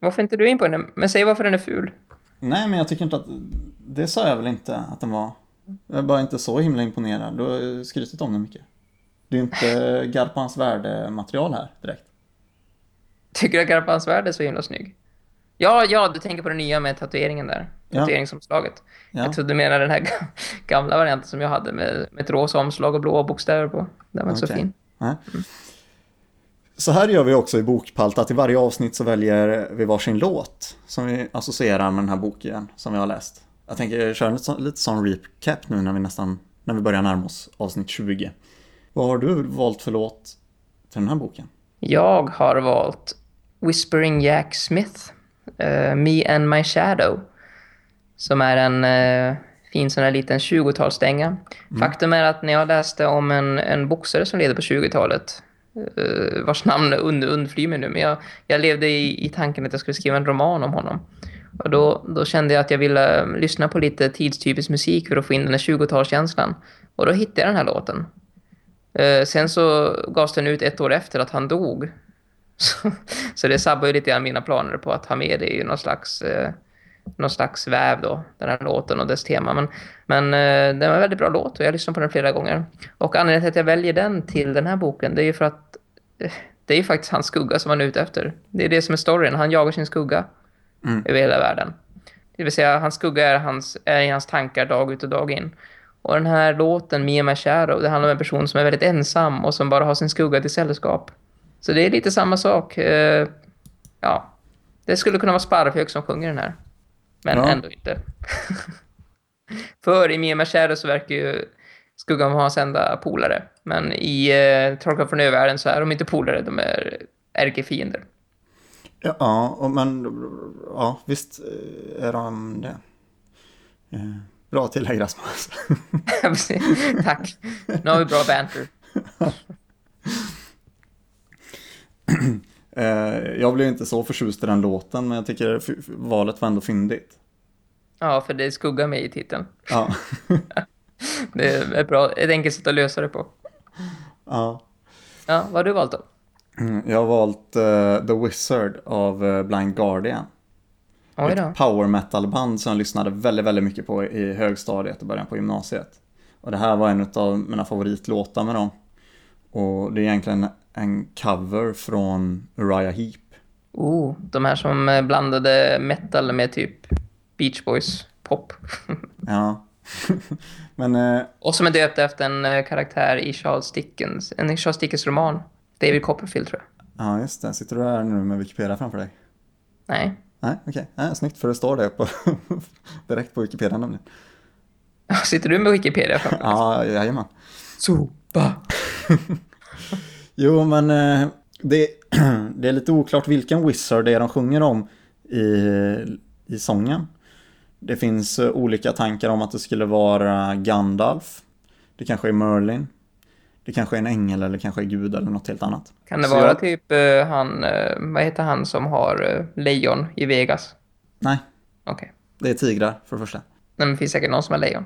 Varför inte du in på den? Men säg varför den är ful. Nej, men jag tycker inte att... Det sa jag väl inte att den var. Jag är bara inte så himla imponerad. Du har skrytit om den mycket. Det är inte Garpans värdematerial här direkt. Tycker du att Garpans värld är så himla snygg? Ja, ja, du tänker på den nya med tatueringen där. Tatueringsomslaget. Ja. Jag trodde du menade den här ga- gamla varianten som jag hade med, med ett rosa omslag och blåa bokstäver på. Den var inte så Okej. fin. Nej. Så här gör vi också i Bokpalt att i varje avsnitt så väljer vi varsin låt som vi associerar med den här boken som vi har läst. Jag tänker köra lite, lite sån recap nu när vi nästan, när vi börjar närma oss avsnitt 20. Vad har du valt för låt till den här boken? Jag har valt Whispering Jack Smith, eh, Me and My Shadow, som är en eh, fin sån här liten 20-talsdänga. Faktum är att när jag läste om en, en boxare som levde på 20-talet, eh, Eh, vars namn und, undflyr mig nu, men jag, jag levde i, i tanken att jag skulle skriva en roman om honom. Och då, då kände jag att jag ville eh, lyssna på lite tidstypisk musik för att få in den här 20-talskänslan. Och då hittade jag den här låten. Eh, sen så gavs den ut ett år efter att han dog. Så, så det sabbar ju lite grann mina planer på att ha med det i någon slags eh, någon slags väv då, den här låten och dess tema. Men, men eh, den var en väldigt bra låt och jag har lyssnat på den flera gånger. Och anledningen till att jag väljer den till den här boken, det är ju för att eh, det är ju faktiskt hans skugga som han är ute efter. Det är det som är storyn. Han jagar sin skugga över hela världen. Det vill säga, hans skugga är, hans, är i hans tankar dag ut och dag in. Och den här låten, and My Shadow, det handlar om en person som är väldigt ensam och som bara har sin skugga till sällskap. Så det är lite samma sak. Eh, ja, det skulle kunna vara Sparvhök som sjunger den här. Men Ja. ändå inte. För i My Shadow så verkar ju skuggan vara hans enda polare. Men i eh, Trollkarlen från övärlden så är de inte polare, de är ärkefiender. Ja, och men ja, visst eh, är de det. Eh, Bra tillägg Rasmus. Tack. Nu har vi bra banter. Eh, Jag blev inte så förtjust i den låten, men jag tycker valet var ändå fyndigt. Ja, för det är skugga med i titeln. Ja, Det är bra, ett enkelt sätt att lösa det på. ja. Ja, vad har du valt då? Mm, Jag har valt eh, The Wizard av eh, Blind Guardian. Oj då. Ett power metal-band som jag lyssnade väldigt, väldigt mycket på i högstadiet och början på gymnasiet. Och det här var en av mina favoritlåtar med dem. Och det är egentligen en cover från Uriah Heep. Oh, de här som eh, blandade metal med typ Beach Boys pop. Ja. Men eh, Och som är döpt efter en eh, karaktär i Charles Dickens, en Charles Dickens roman. David Copperfield tror jag. ja, just det. Sitter du här nu med Wikipedia framför dig? Nej. Nej, okej. Nej, snyggt för det står det på, direkt på Wikipedia nämligen. Sitter du med Wikipedia framför dig? Ja, jajamän. Sopa. Jo, men eh, det, det är lite oklart vilken Wizard det är de sjunger om i, i sången. Det finns eh, olika tankar om att det skulle vara Gandalf. Det kanske är Merlin. Det kanske är en ängel eller kanske är Gud eller något helt annat. Kan det Så vara jag- typ eh, han, vad heter han som har lejon i Vegas? Nej, Okej. det är tigrar för det första. Nej, men det finns säkert någon som har lejon.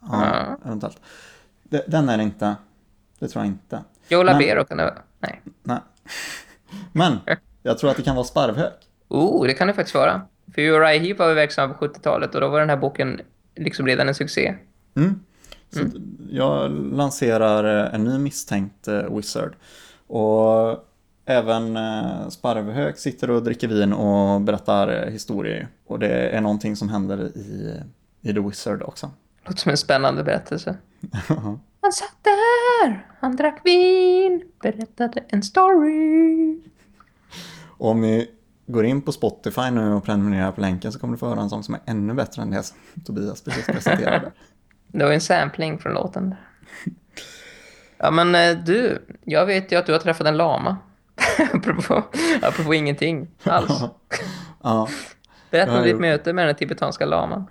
Ja, Ja. eventuellt. Den är det inte. Det tror jag inte. Joe Labero kan det vara. Nej. Nej. Men jag tror att det kan vara sparvhök. Oh, det kan det faktiskt vara. För Uriah Heep var verksam på 70-talet och då var den här boken liksom redan en succé. Mm. Så Jag lanserar eh, en ny misstänkt eh, wizard. Och även eh, Sparvhök sitter och dricker vin och berättar historier. Och det är någonting som händer i, i The Wizard också. Låter som en spännande berättelse. Han satt där, han drack vin, berättade en story. Om ni går in på Spotify nu och prenumererar på länken så kommer du få höra en sång som är ännu bättre än det som Tobias precis presenterade. Det var en sampling från låten. Ja, men eh, du, jag vet ju att du har träffat en lama. apropå, apropå ingenting alls. ja, Berätta om ditt möte med den tibetanska laman.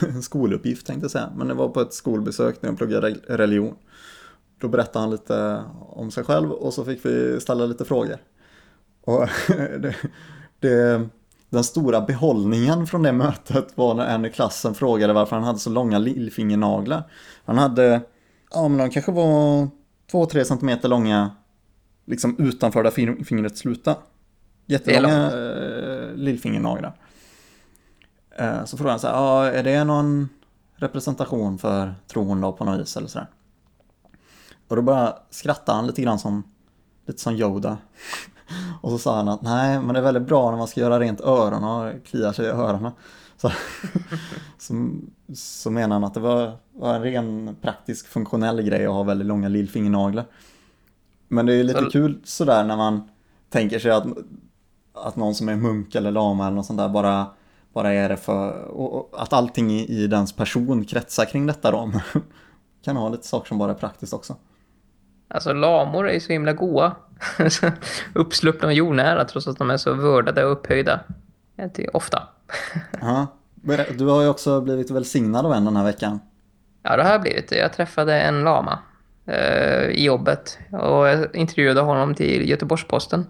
En skoluppgift tänkte jag säga. Men det var på ett skolbesök när jag pluggade religion. Då berättade han lite om sig själv och så fick vi ställa lite frågor. Och det, det, den stora behållningen från det mötet var när en i klassen frågade varför han hade så långa lillfingernaglar. Han hade, ja men de kanske var 2-3 centimeter långa, liksom utanför där fin- fingret slutade. Jättelånga eh, lillfingernaglar. Eh, Så frågade han så här, ja, är det någon representation för tron då på något vis eller sådär? Och då bara skrattade han lite grann som, lite som Yoda. Och så sa han att nej, men det är väldigt bra när man ska göra rent öronen och kliar sig i öronen. Så, så, så menar han att det var, var en ren praktisk funktionell grej att ha väldigt långa lillfingernaglar. Men det är lite Så- kul sådär när man tänker sig att, att någon som är munk eller lama eller något sånt där bara, bara är det för att allting i, i dens person kretsar kring detta då. kan ha lite saker som bara är praktiskt också. Alltså lamor är ju så himla goa. Uppsluppna och jordnära trots att de är så vördade och upphöjda. Är Ofta. Ja. Du har ju också blivit välsignad av en den här veckan. Ja, det har jag blivit. Jag träffade en lama eh, i jobbet och jag intervjuade honom till Göteborgs-Posten.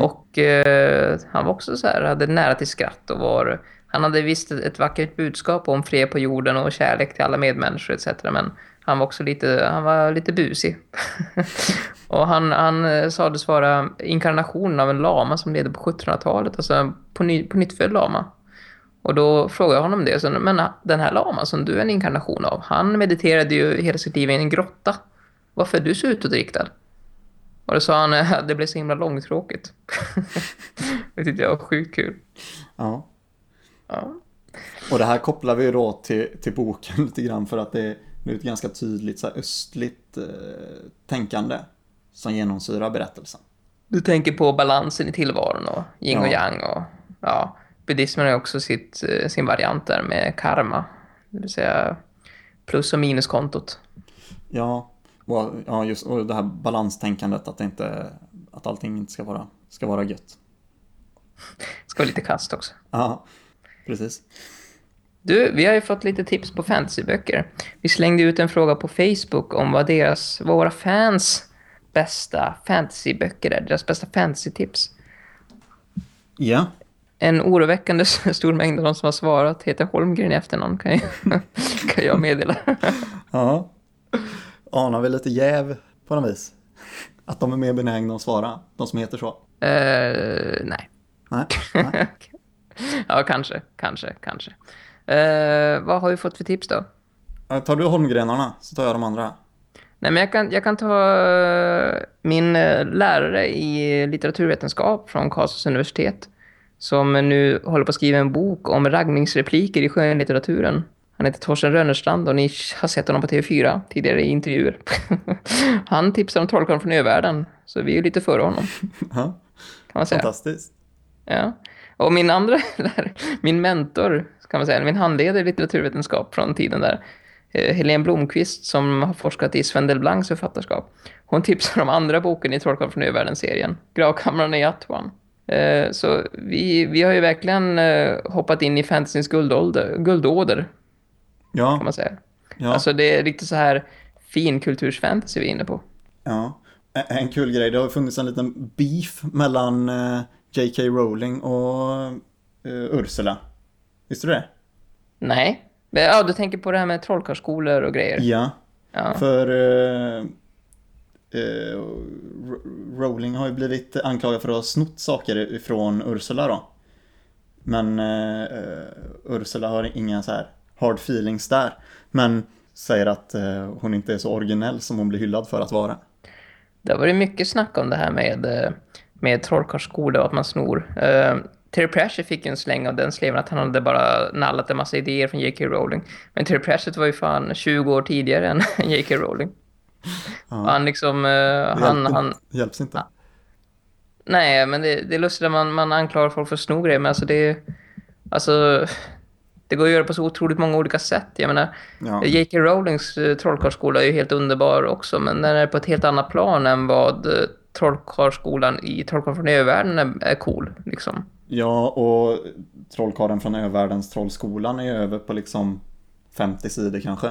Och eh, han var också så här, hade nära till skratt och var... Han hade visst ett, vackert budskap om fred på jorden och kärlek till alla medmänniskor etc. Men han var också lite, han var lite busig. och han, han eh, sades vara inkarnationen av en lama som levde på 1700-talet. Alltså på, ny, på nyttfödd lama. Och då frågade jag honom det. Så, men ah, den här laman som du är en inkarnation av, han mediterade ju hela sitt liv i en grotta. Varför är du så utåtriktad? Och då sa han att det blev så himla långtråkigt. det tyckte jag var sjukt kul. Ja. Ja. Och det här kopplar vi då till, till boken lite grann för att det, det är ett ganska tydligt så östligt eh, tänkande som genomsyrar berättelsen. Du tänker på balansen i tillvaron och yin och Ja. yang och ja, buddhismen har också sitt, eh, sin variant där med karma, det vill säga plus och minuskontot. Ja, och, ja just och det här balanstänkandet att, det inte, att allting inte ska vara, ska vara gött. Ska vara lite kast också. Ja, precis. Du, vi har ju fått lite tips på fantasyböcker. Vi slängde ut en fråga på Facebook om vad deras, vad våra fans bästa fantasyböcker är, deras bästa fantasytips. Ja, En oroväckande stor mängd av de som har svarat heter Holmgren i efternamn, kan jag, kan jag meddela. ja. Anar vi lite jäv på något vis? Att de är mer benägna att svara, de som heter så? Eh, nej. Nej, nej. ja, kanske, kanske, kanske. Eh, vad har vi fått för tips då? Eh, Tar du Holmgrenarna så tar jag de andra. Nej, men jag kan, jag kan ta eh, min eh, lärare i litteraturvetenskap från Karlstads universitet som nu håller på att skriva en bok om raggningsrepliker i skönlitteraturen. Han heter Torsten Rönnerstrand och ni har sett honom på TV4 tidigare i intervjuer. Han tipsar om Trollkarlen från övärlden, så vi är ju lite före honom, Ja, kan man säga. fantastiskt. Ja. Och min andra lärare, min mentor, kan man säga, min handledare i litteraturvetenskap från tiden där, eh, Helene Blomqvist som har forskat i Sven Delblancs författarskap. Hon tipsar om andra boken i Trollkarlen från övärlden-serien, Gravkamrarna i Attuan. Eh, Så vi, vi har ju verkligen eh, hoppat in i fantasyns guldålder, guldåder, kan Ja, man säga. ja, Alltså det är riktigt så här fin kultursfantasy vi är inne på. ja. En- kul grej, det har funnits en liten beef mellan J.K. Rowling och eh, Ursula. Visste du det? Nej? Ja, du tänker på det här med trollkarlsskolor och grejer. Ja, Ja. för eh, R- Rowling har ju blivit anklagad för att ha snott saker ifrån Ursula då. Men Ursula har inga så här hard feelings där. Men säger att hon inte är så originell som hon blir hyllad för att vara. Det har varit mycket snack om det här med, med trollkarlsskola och att man snor. Uh, Terry Pratchett fick en släng av den sleven att han hade bara nallat en massa idéer från J.K. Rowling. Men Terry Pratchett var ju fan 20 år tidigare än J.K. Rowling. Och Han liksom, eh, Det han, hjälps, han, inte, hjälps inte. nej men det, det är lustigt att man, man anklagar folk för att sno grejer, men alltså det, alltså, det går att göra på så otroligt många olika sätt. Jag menar, Ja. J.K. Rowlings eh, trollkarlsskola är ju helt underbar också, men den är på ett helt annat plan än vad trollkarlsskolan i Trollkarlen från övärlden är, cool. Liksom. Ja, och Trollkarlen från Övärldens Trollskolan är över på liksom 50 sidor kanske.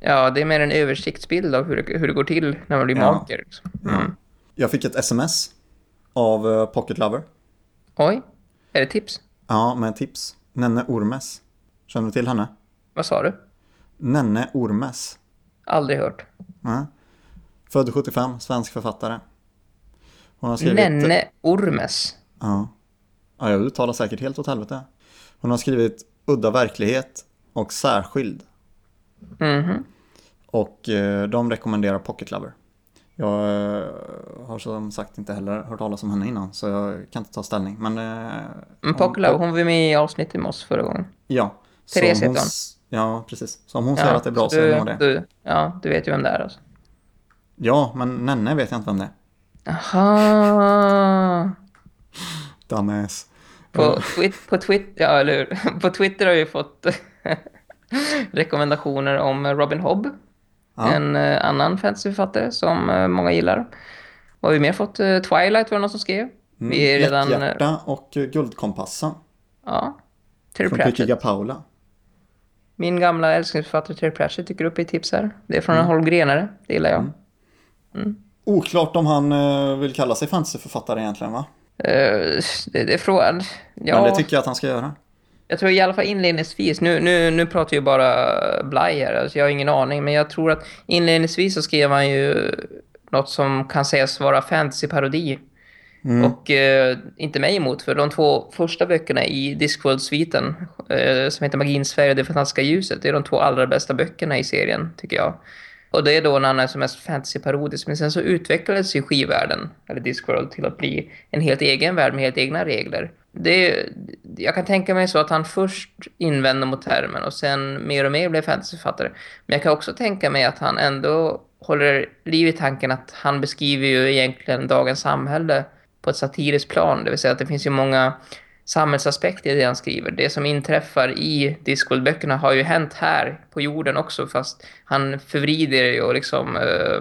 Ja, det är mer en översiktsbild av hur det, hur det går till när man blir Ja. magiker. Liksom. Mm. Jag fick ett sms av eh, Pocket Lover. Oj, är det tips? Ja, med tips. Nenne Ormes. Känner du till henne? Vad sa du? Nenne Ormes. Aldrig hört. Ja. Född 75, svensk författare. Hon har skrivit... Nenne Ormes. Ja. ja, jag uttalar säkert helt åt helvete. Hon har skrivit Udda verklighet och Särskild. Mhm. Och eh, de rekommenderar Pocket Lover. Jag eh, har som sagt inte heller hört talas om henne innan så jag kan inte ta ställning. Men, eh, Men om- Pockla, hon var med i avsnittet med oss förra gången. Ja. så Therese hon hon. Ja, precis. Så om hon säger att det är bra så, du, är det. Du, ja, du vet ju vem det är alltså. Ja, men Nenne vet jag inte vem det är. Aha. Dumbass. På, twit, på, twit, ja, eller hur? på Twitter har jag ju fått rekommendationer om Robin Hobb. Ja. En eh, annan fantasyförfattare som eh, många gillar. Vad har vi mer fått? Eh, Twilight var det någon som skrev. Vi är redan... Mm, Lätthjärta och Guldkompassen. Ja. Terry Från Pratchett. Paula. Min gamla älsklingsförfattare Terry Pratchett dyker upp i tips här. Det är från Mm. en Holmgrenare. Det gillar jag. Oklart om han eh, vill kalla sig fantasyförfattare egentligen va? Eh, det, det är frågan. Ja, Men det tycker jag att han ska göra. Jag tror i alla fall inledningsvis, nu, nu, nu pratar ju bara Blaj här, alltså jag har ingen aning, men jag tror att inledningsvis så skrev han ju något som kan sägas vara fantasyparodi. Och eh, inte mig emot, för de två första böckerna i Discworld-sviten, eh, som heter Magins färg och det fantastiska ljuset, det är de två allra bästa böckerna i serien, tycker jag. Och det är då när han är som mest fantasyparodisk, Men sen så utvecklades ju skivvärlden, eller Discworld, till att bli en helt egen värld med helt egna regler. Det, jag kan tänka mig så att han först invände mot termen och sen mer och mer blev fantasyförfattare. Men jag kan också tänka mig att han ändå håller liv i tanken att han beskriver ju egentligen dagens samhälle på ett satiriskt plan. Det vill säga att det finns ju många samhällsaspekter i det han skriver. Det som inträffar i Discworld-böckerna har ju hänt här på jorden också fast han förvrider det och liksom eh,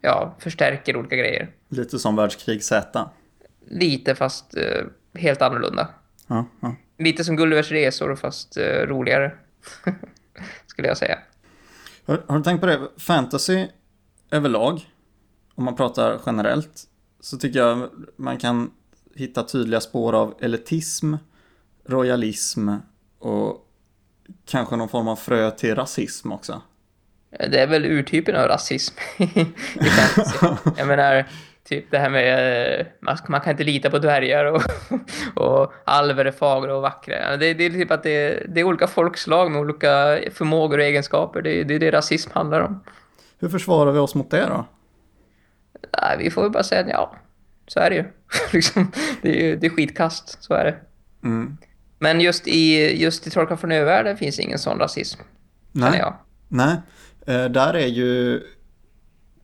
ja, förstärker olika grejer. Lite som världskrig Z. Lite fast eh, helt annorlunda. Ja, ja. Lite som Gullivers resor fast eh, roligare. Skulle jag säga. Har, har du tänkt på det? Fantasy överlag, om man pratar generellt, så tycker jag man kan hitta tydliga spår av elitism, royalism och kanske någon form av frö till rasism också. Det är väl urtypen av rasism. Jag menar, typ det här med eh, man, kan inte lita på dvärgar och, och alver är fagra och vackra. Det, det är typ att det, det är olika folkslag med olika förmågor och egenskaper. Det är det, är det rasism handlar om. Hur försvarar vi oss mot det då? Nej, vi får ju bara säga att ja, så är det ju. liksom, det, är, ju- det är skitkast, så är det. Mm. Men just i, just i Trollkarlen från övärlden finns ingen sån rasism, känner jag. Nej, eh, där är ju...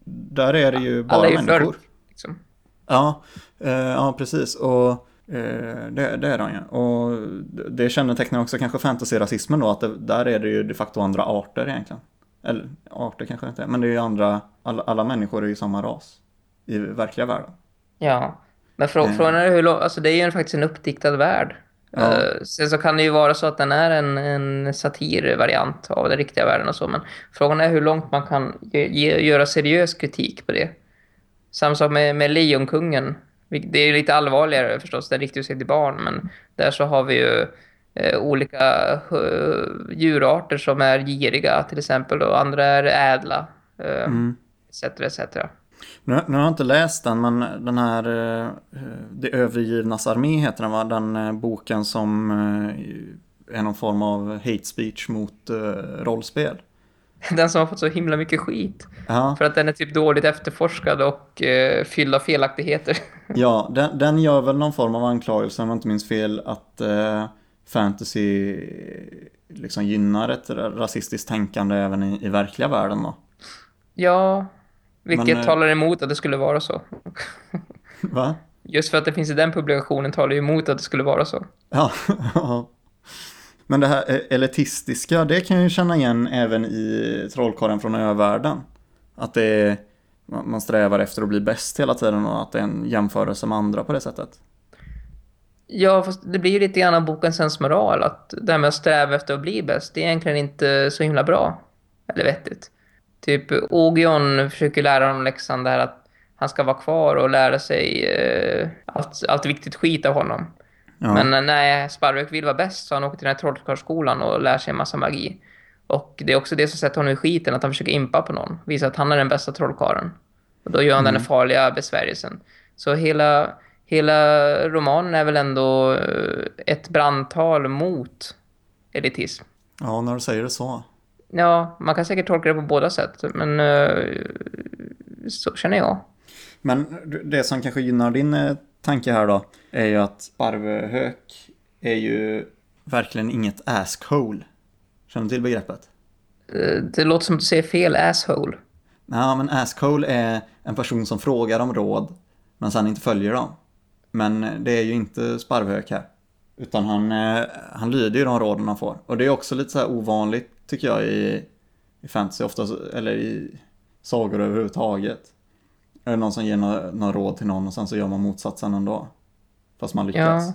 Där är det ju bara Alla är ju människor. förr, liksom. Ja, eh, ja precis. Och eh, det, det är de ju. Och det kännetecknar också kanske fantasy-rasismen då, att det, där är det ju de facto andra arter egentligen. Eller arter kanske inte, men det är ju andra, alla, alla människor är ju samma ras i verkliga världen. Ja, men frå Mm. frågan är hur lång, alltså det är ju faktiskt en uppdiktad värld. Ja. Eh, sen så kan det ju vara så att den är en, en satirvariant av den riktiga världen och så, men frågan är hur långt man kan ge, göra seriös kritik på det. Samma sak med, med Lejonkungen. Det är lite allvarligare förstås, den riktar sig till barn, men där så har vi ju eh, olika eh, djurarter som är giriga till exempel och andra är ädla. Eh, Mm. etc, etc. Nu, nu har jag inte läst den, men den här eh, Det övergivnas armé heter den va? Den eh, boken som eh, är någon form av hate speech mot rollspel. Den som har fått så himla mycket skit. Ja, För att den är typ dåligt efterforskad och eh, fylld av felaktigheter. ja den, den gör väl någon form av anklagelse om jag inte minns fel att eh, fantasy liksom gynnar ett rasistiskt tänkande även i, i verkliga världen då. ja, vilket Men, eh, talar emot att det skulle vara så. Va? Just för att det finns i den publikationen talar ju emot att det skulle vara så. Ja, ja. Men det här eh, elitistiska, det kan jag ju känna igen även i Trollkarlen från övärlden. Att det är, man man strävar efter att bli bäst hela tiden och att det är en jämförelse med andra på det sättet. Ja, fast det blir ju lite grann av bokens sensmoral. Att det här med att sträva efter att bli bäst, det är egentligen inte så himla bra. Eller vettigt. Typ Ogion försöker lära honom läxan där att han ska vara kvar och lära sig eh, allt, allt viktigt skit av honom. Ja. Men eh, nej, Sparrök vill vara bäst så han åker till den här trollkarlsskolan och lär sig en massa magi. Och det är också det som sätter honom i skiten, att han försöker impa på någon. Visa att han är den bästa trollkarlen. Och då gör han den här farliga besvärjelsen. Så hela, hela romanen är väl ändå eh, ett brandtal mot elitism. ja, när du säger det så. Ja, man kan säkert tolka det på båda sätt, men eh, så känner jag. Men det som kanske gynnar din eh, tanke här då är ju att Sparvhök är ju verkligen inget asshole. Känner du till begreppet? Eh, Det låter som att du säger fel asshole. Ja, men asshole är en person som frågar om råd men sen inte följer dem. Men det är ju inte Sparvhök här. Utan han, han lyder ju de råden han får. Och det är också lite så här ovanligt tycker jag i, i fantasy ofta, eller i sagor överhuvudtaget. Är det någon som ger några, några råd till någon och sen så gör man motsatsen ändå. Fast man lyckas. Ja.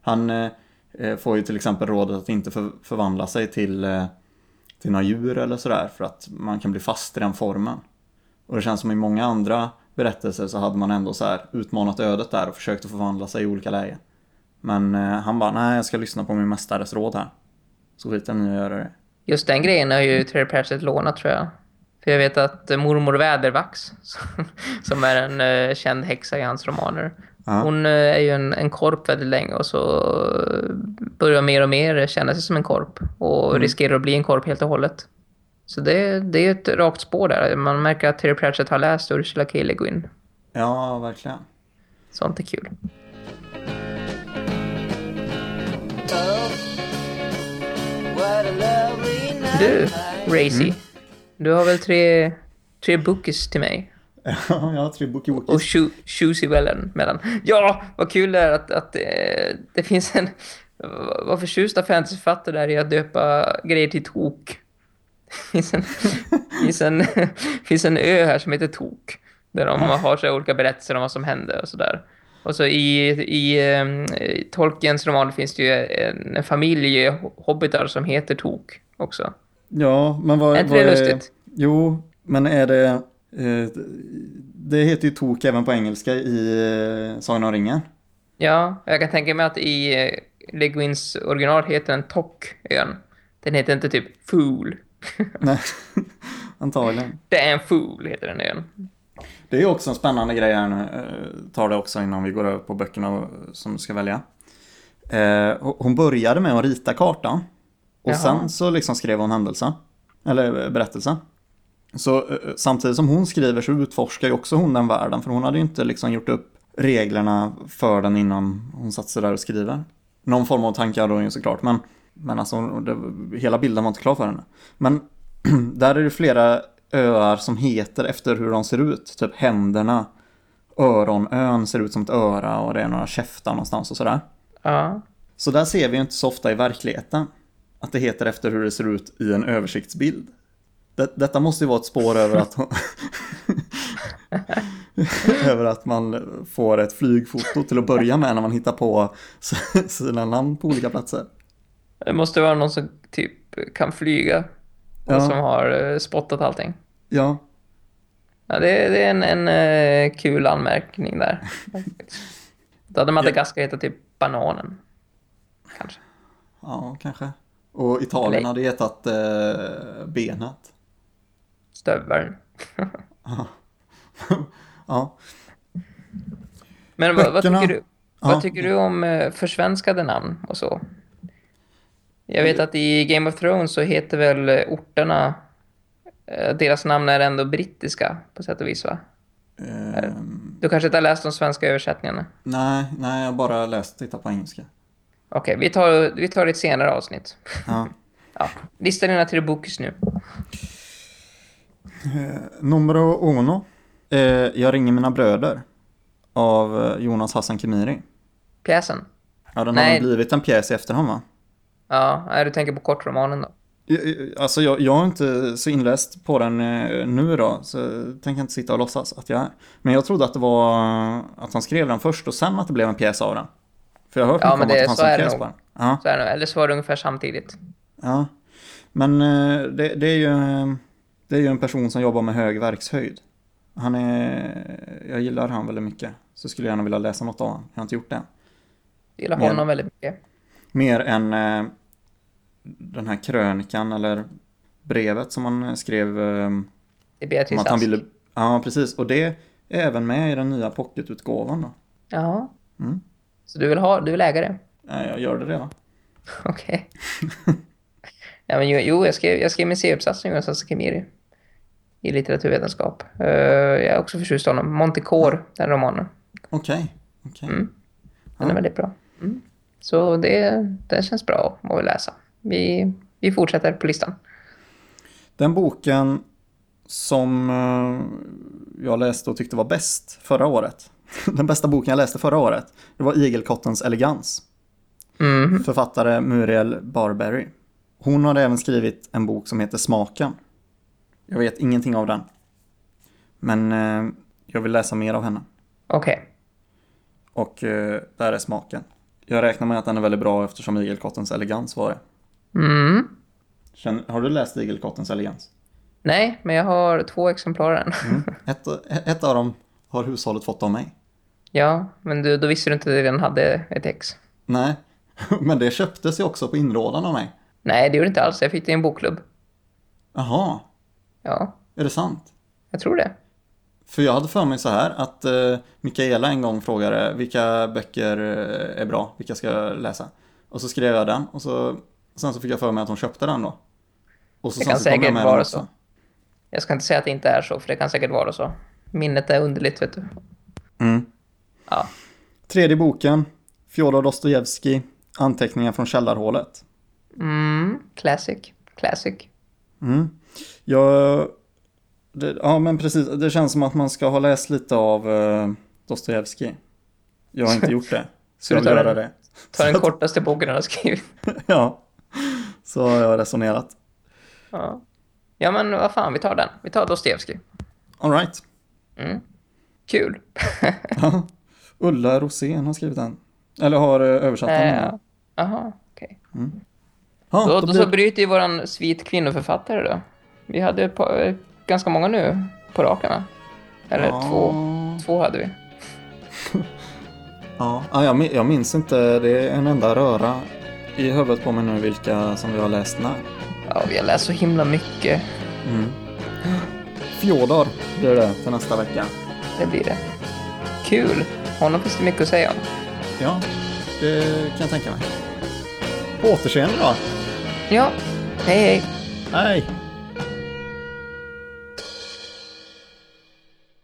Han eh, eh, får ju till exempel rådet att inte för, förvandla sig till, eh, till några djur eller sådär för att man kan bli fast i den formen. Och det känns som i många andra berättelser så hade man ändå så här utmanat ödet där och försökt att förvandla sig i olika lägen. Men eh, han bara, nej jag ska lyssna på min mästares råd här. Så skiter ni i att göra det. Just den grejen har ju Terry Pratchett lånat tror jag. För jag vet att mormor Vädervax, som är en eh, känd häxa i hans romaner, Ja. Hon eh, är ju en, en korp väldigt länge och så börjar mer och mer känna sig som en korp och Mm. riskerar att bli en korp helt och hållet. Så det, det är ett rakt spår där. Man märker att Terry Pratchett har läst Ursula K. Le Guin. Ja, verkligen. Sånt är kul. What a lovely. Du, Racy. Mm. Du har väl tre, tre bookies till mig? Ja, jag har tre Bookie Och Wookies. cho- choose mellan, mellan. Ja, vad kul det är att, att eh, det finns en... Vad förtjusta fantasyförfattare där i att döpa grejer till tok. Det finns en, finns en, finns en ö här som heter Tok. Där de har så olika berättelser om vad som hände och sådär. Och så i, i, um, i Tolkiens roman finns det ju en, en familj hobbitar som heter Tok också. Ja, men vad, Är inte det lustigt? Jo, men är det... Eh, det heter ju tok även på engelska i eh, Sagan om ringen. Ja, jag kan tänka mig att i eh, Le Guins original heter den Tok-ön. Den heter inte typ Fool. Nej, antagligen. Det är en Fool heter den ön. Det är också en spännande grej här nu. eh, Tar det också innan vi går över på böckerna som ska välja. Eh, Hon började med att rita kartan. Och Jaha. sen så liksom skrev hon händelsen. Eller eh, berättelsen. Så eh, samtidigt som hon skriver så utforskar ju också hon den världen. För hon hade ju inte liksom gjort upp reglerna för den innan hon satte sig där och skriver. Någon form av tankar då ju såklart. Men, men alltså hon- det, hela bilden var inte klar för henne. Men där är det flera öar som heter efter hur de ser ut. Typ händerna. Öronön ser ut som ett öra och det är några käftar någonstans och sådär. Ja. Så där ser vi ju inte så ofta i verkligheten. Att det heter efter hur det ser ut i en översiktsbild. Det, detta måste ju vara ett spår över att över att man får ett flygfoto till att börja med när man hittar på sina namn på olika platser. Det måste vara någon som typ kan flyga. Och Ja. som har eh, spottat allting. Ja, Ja, det, det är en, en eh, kul anmärkning där. Då hade Madagaskar hetat typ Bananen. Kanske. ja kanske. Och Italien Eller- hade hetat eh, benet. Stöveln. Ja, Men vad, vad tycker du? Ja. Vad tycker du om eh, försvenskade namn och så? Jag vet att i Game of Thrones så heter väl eh, orterna... eh, Deras namn är ändå brittiska på sätt och vis va? eh, Du kanske inte har läst de svenska översättningarna? nej, nej, jag har bara läst titta på engelska. Okej, vi, tar, vi tar ett senare avsnitt. Ja. Ja, lista dina tre bookies nu. Numero uno. Eh, jag ringer mina bröder. Av eh, Jonas Hassan Khemiri. Pjäsen. Ja, den Nej. har blivit en pjäs i efterhand va? Ja, är du tänker på kortromanen då? Alltså jag, jag är inte så inläst på den eh, nu då, så jag tänker inte sitta och låtsas att jag är. Men jag trodde att det var att han skrev den först och sen att det blev en pjäs av den. För jag har hört Ja, men om att det- det fanns en det pjäs på den. Ja, Så är det, nog. eller så var det ungefär samtidigt. ja. Men eh, det, det, är ju, eh, det är ju en person som jobbar med hög verkshöjd. Han är, jag gillar han väldigt mycket. Så skulle jag gärna vilja läsa något av honom. Jag har inte gjort det än. Jag gillar Men- honom väldigt mycket. Mer än eh, den här krönikan eller brevet som han skrev Det om Beatrice Ask. ville... Ja, precis. Och det är även med i den nya pocketutgåvan då. Ja. Mm. Så du vill ha, du vill äga det? Nej, jag gör det redan. Okej. ja, men jo, jo, jag skrev, jag skrev min C-uppsats om Jonas Kemiri. I litteraturvetenskap. Uh, jag är också förtjust i honom. Montecore, den romanen. Okej. okej. Mm. Den Ja. är väldigt bra. Mm. Så det, det känns bra att läsa. Vi, vi fortsätter på listan. Den boken som eh, jag läste och tyckte var bäst förra året. Den bästa boken jag läste förra året. Det var Igelkottens elegans. Mm. Författare Muriel Barberry. Hon har även skrivit en bok som heter Smaken. Jag vet ingenting av den. Men eh, jag vill läsa mer av henne. Okej. Och eh, där är smaken. Jag räknar med att den är väldigt bra eftersom Igelkottens elegans var det. Mm. Känner, har du läst Igelkottens elegans? Nej, men jag har två exemplar än. Mm. Ett, ett av dem har hushållet fått av mig. Ja, men du, då visste du inte att du redan hade ett ex. Nej, men det köptes ju också på inrådan av mig. Nej, det gjorde det inte alls. Jag fick det i en bokklubb. Jaha, Ja, är det sant? jag tror det. För jag hade för mig så här att eh, Mikaela en gång frågade vilka böcker eh, är bra, vilka ska jag läsa? Och så skrev jag den och så, sen så fick jag för mig att hon köpte den då. Och så Det kan så jag säkert med vara så. Jag ska inte säga att det inte är så, för det kan säkert vara så. Minnet är underligt, vet du. Mm. Ja. Tredje boken, Fjodor Dostojevskij, Anteckningar från källarhålet. Mm, classic. Classic. Mm. Jag, det, ja men precis, det känns som att man ska ha läst lite av uh, Dostojevskij. Jag har inte gjort det, så jag du vill göra det. Ta den kortaste boken han har skrivit. Ja, så har jag resonerat. Ja. ja, men vad fan, vi tar den. Vi tar Dostojevskij. All right. Mm. Kul. Ulla Rosén har skrivit den. Eller har eh, översatt den. Eh. Jaha, okej. Ja, Då, då då blir- så bryter ju våran svit kvinnoförfattare då. Vi hade par, eh, ganska många nu på raken, va? Eller Ja. två. Två hade vi. Ja, ja jag, jag minns inte. Det är en enda röra i huvudet på mig nu vilka som vi har läst när. Ja, vi har läst så himla mycket. Mm. Fjodor blir det för nästa vecka. Det blir det. Kul. Honom finns det mycket att säga om. Ja, det kan jag tänka mig. På återseende då. Ja, hej hej. Hej!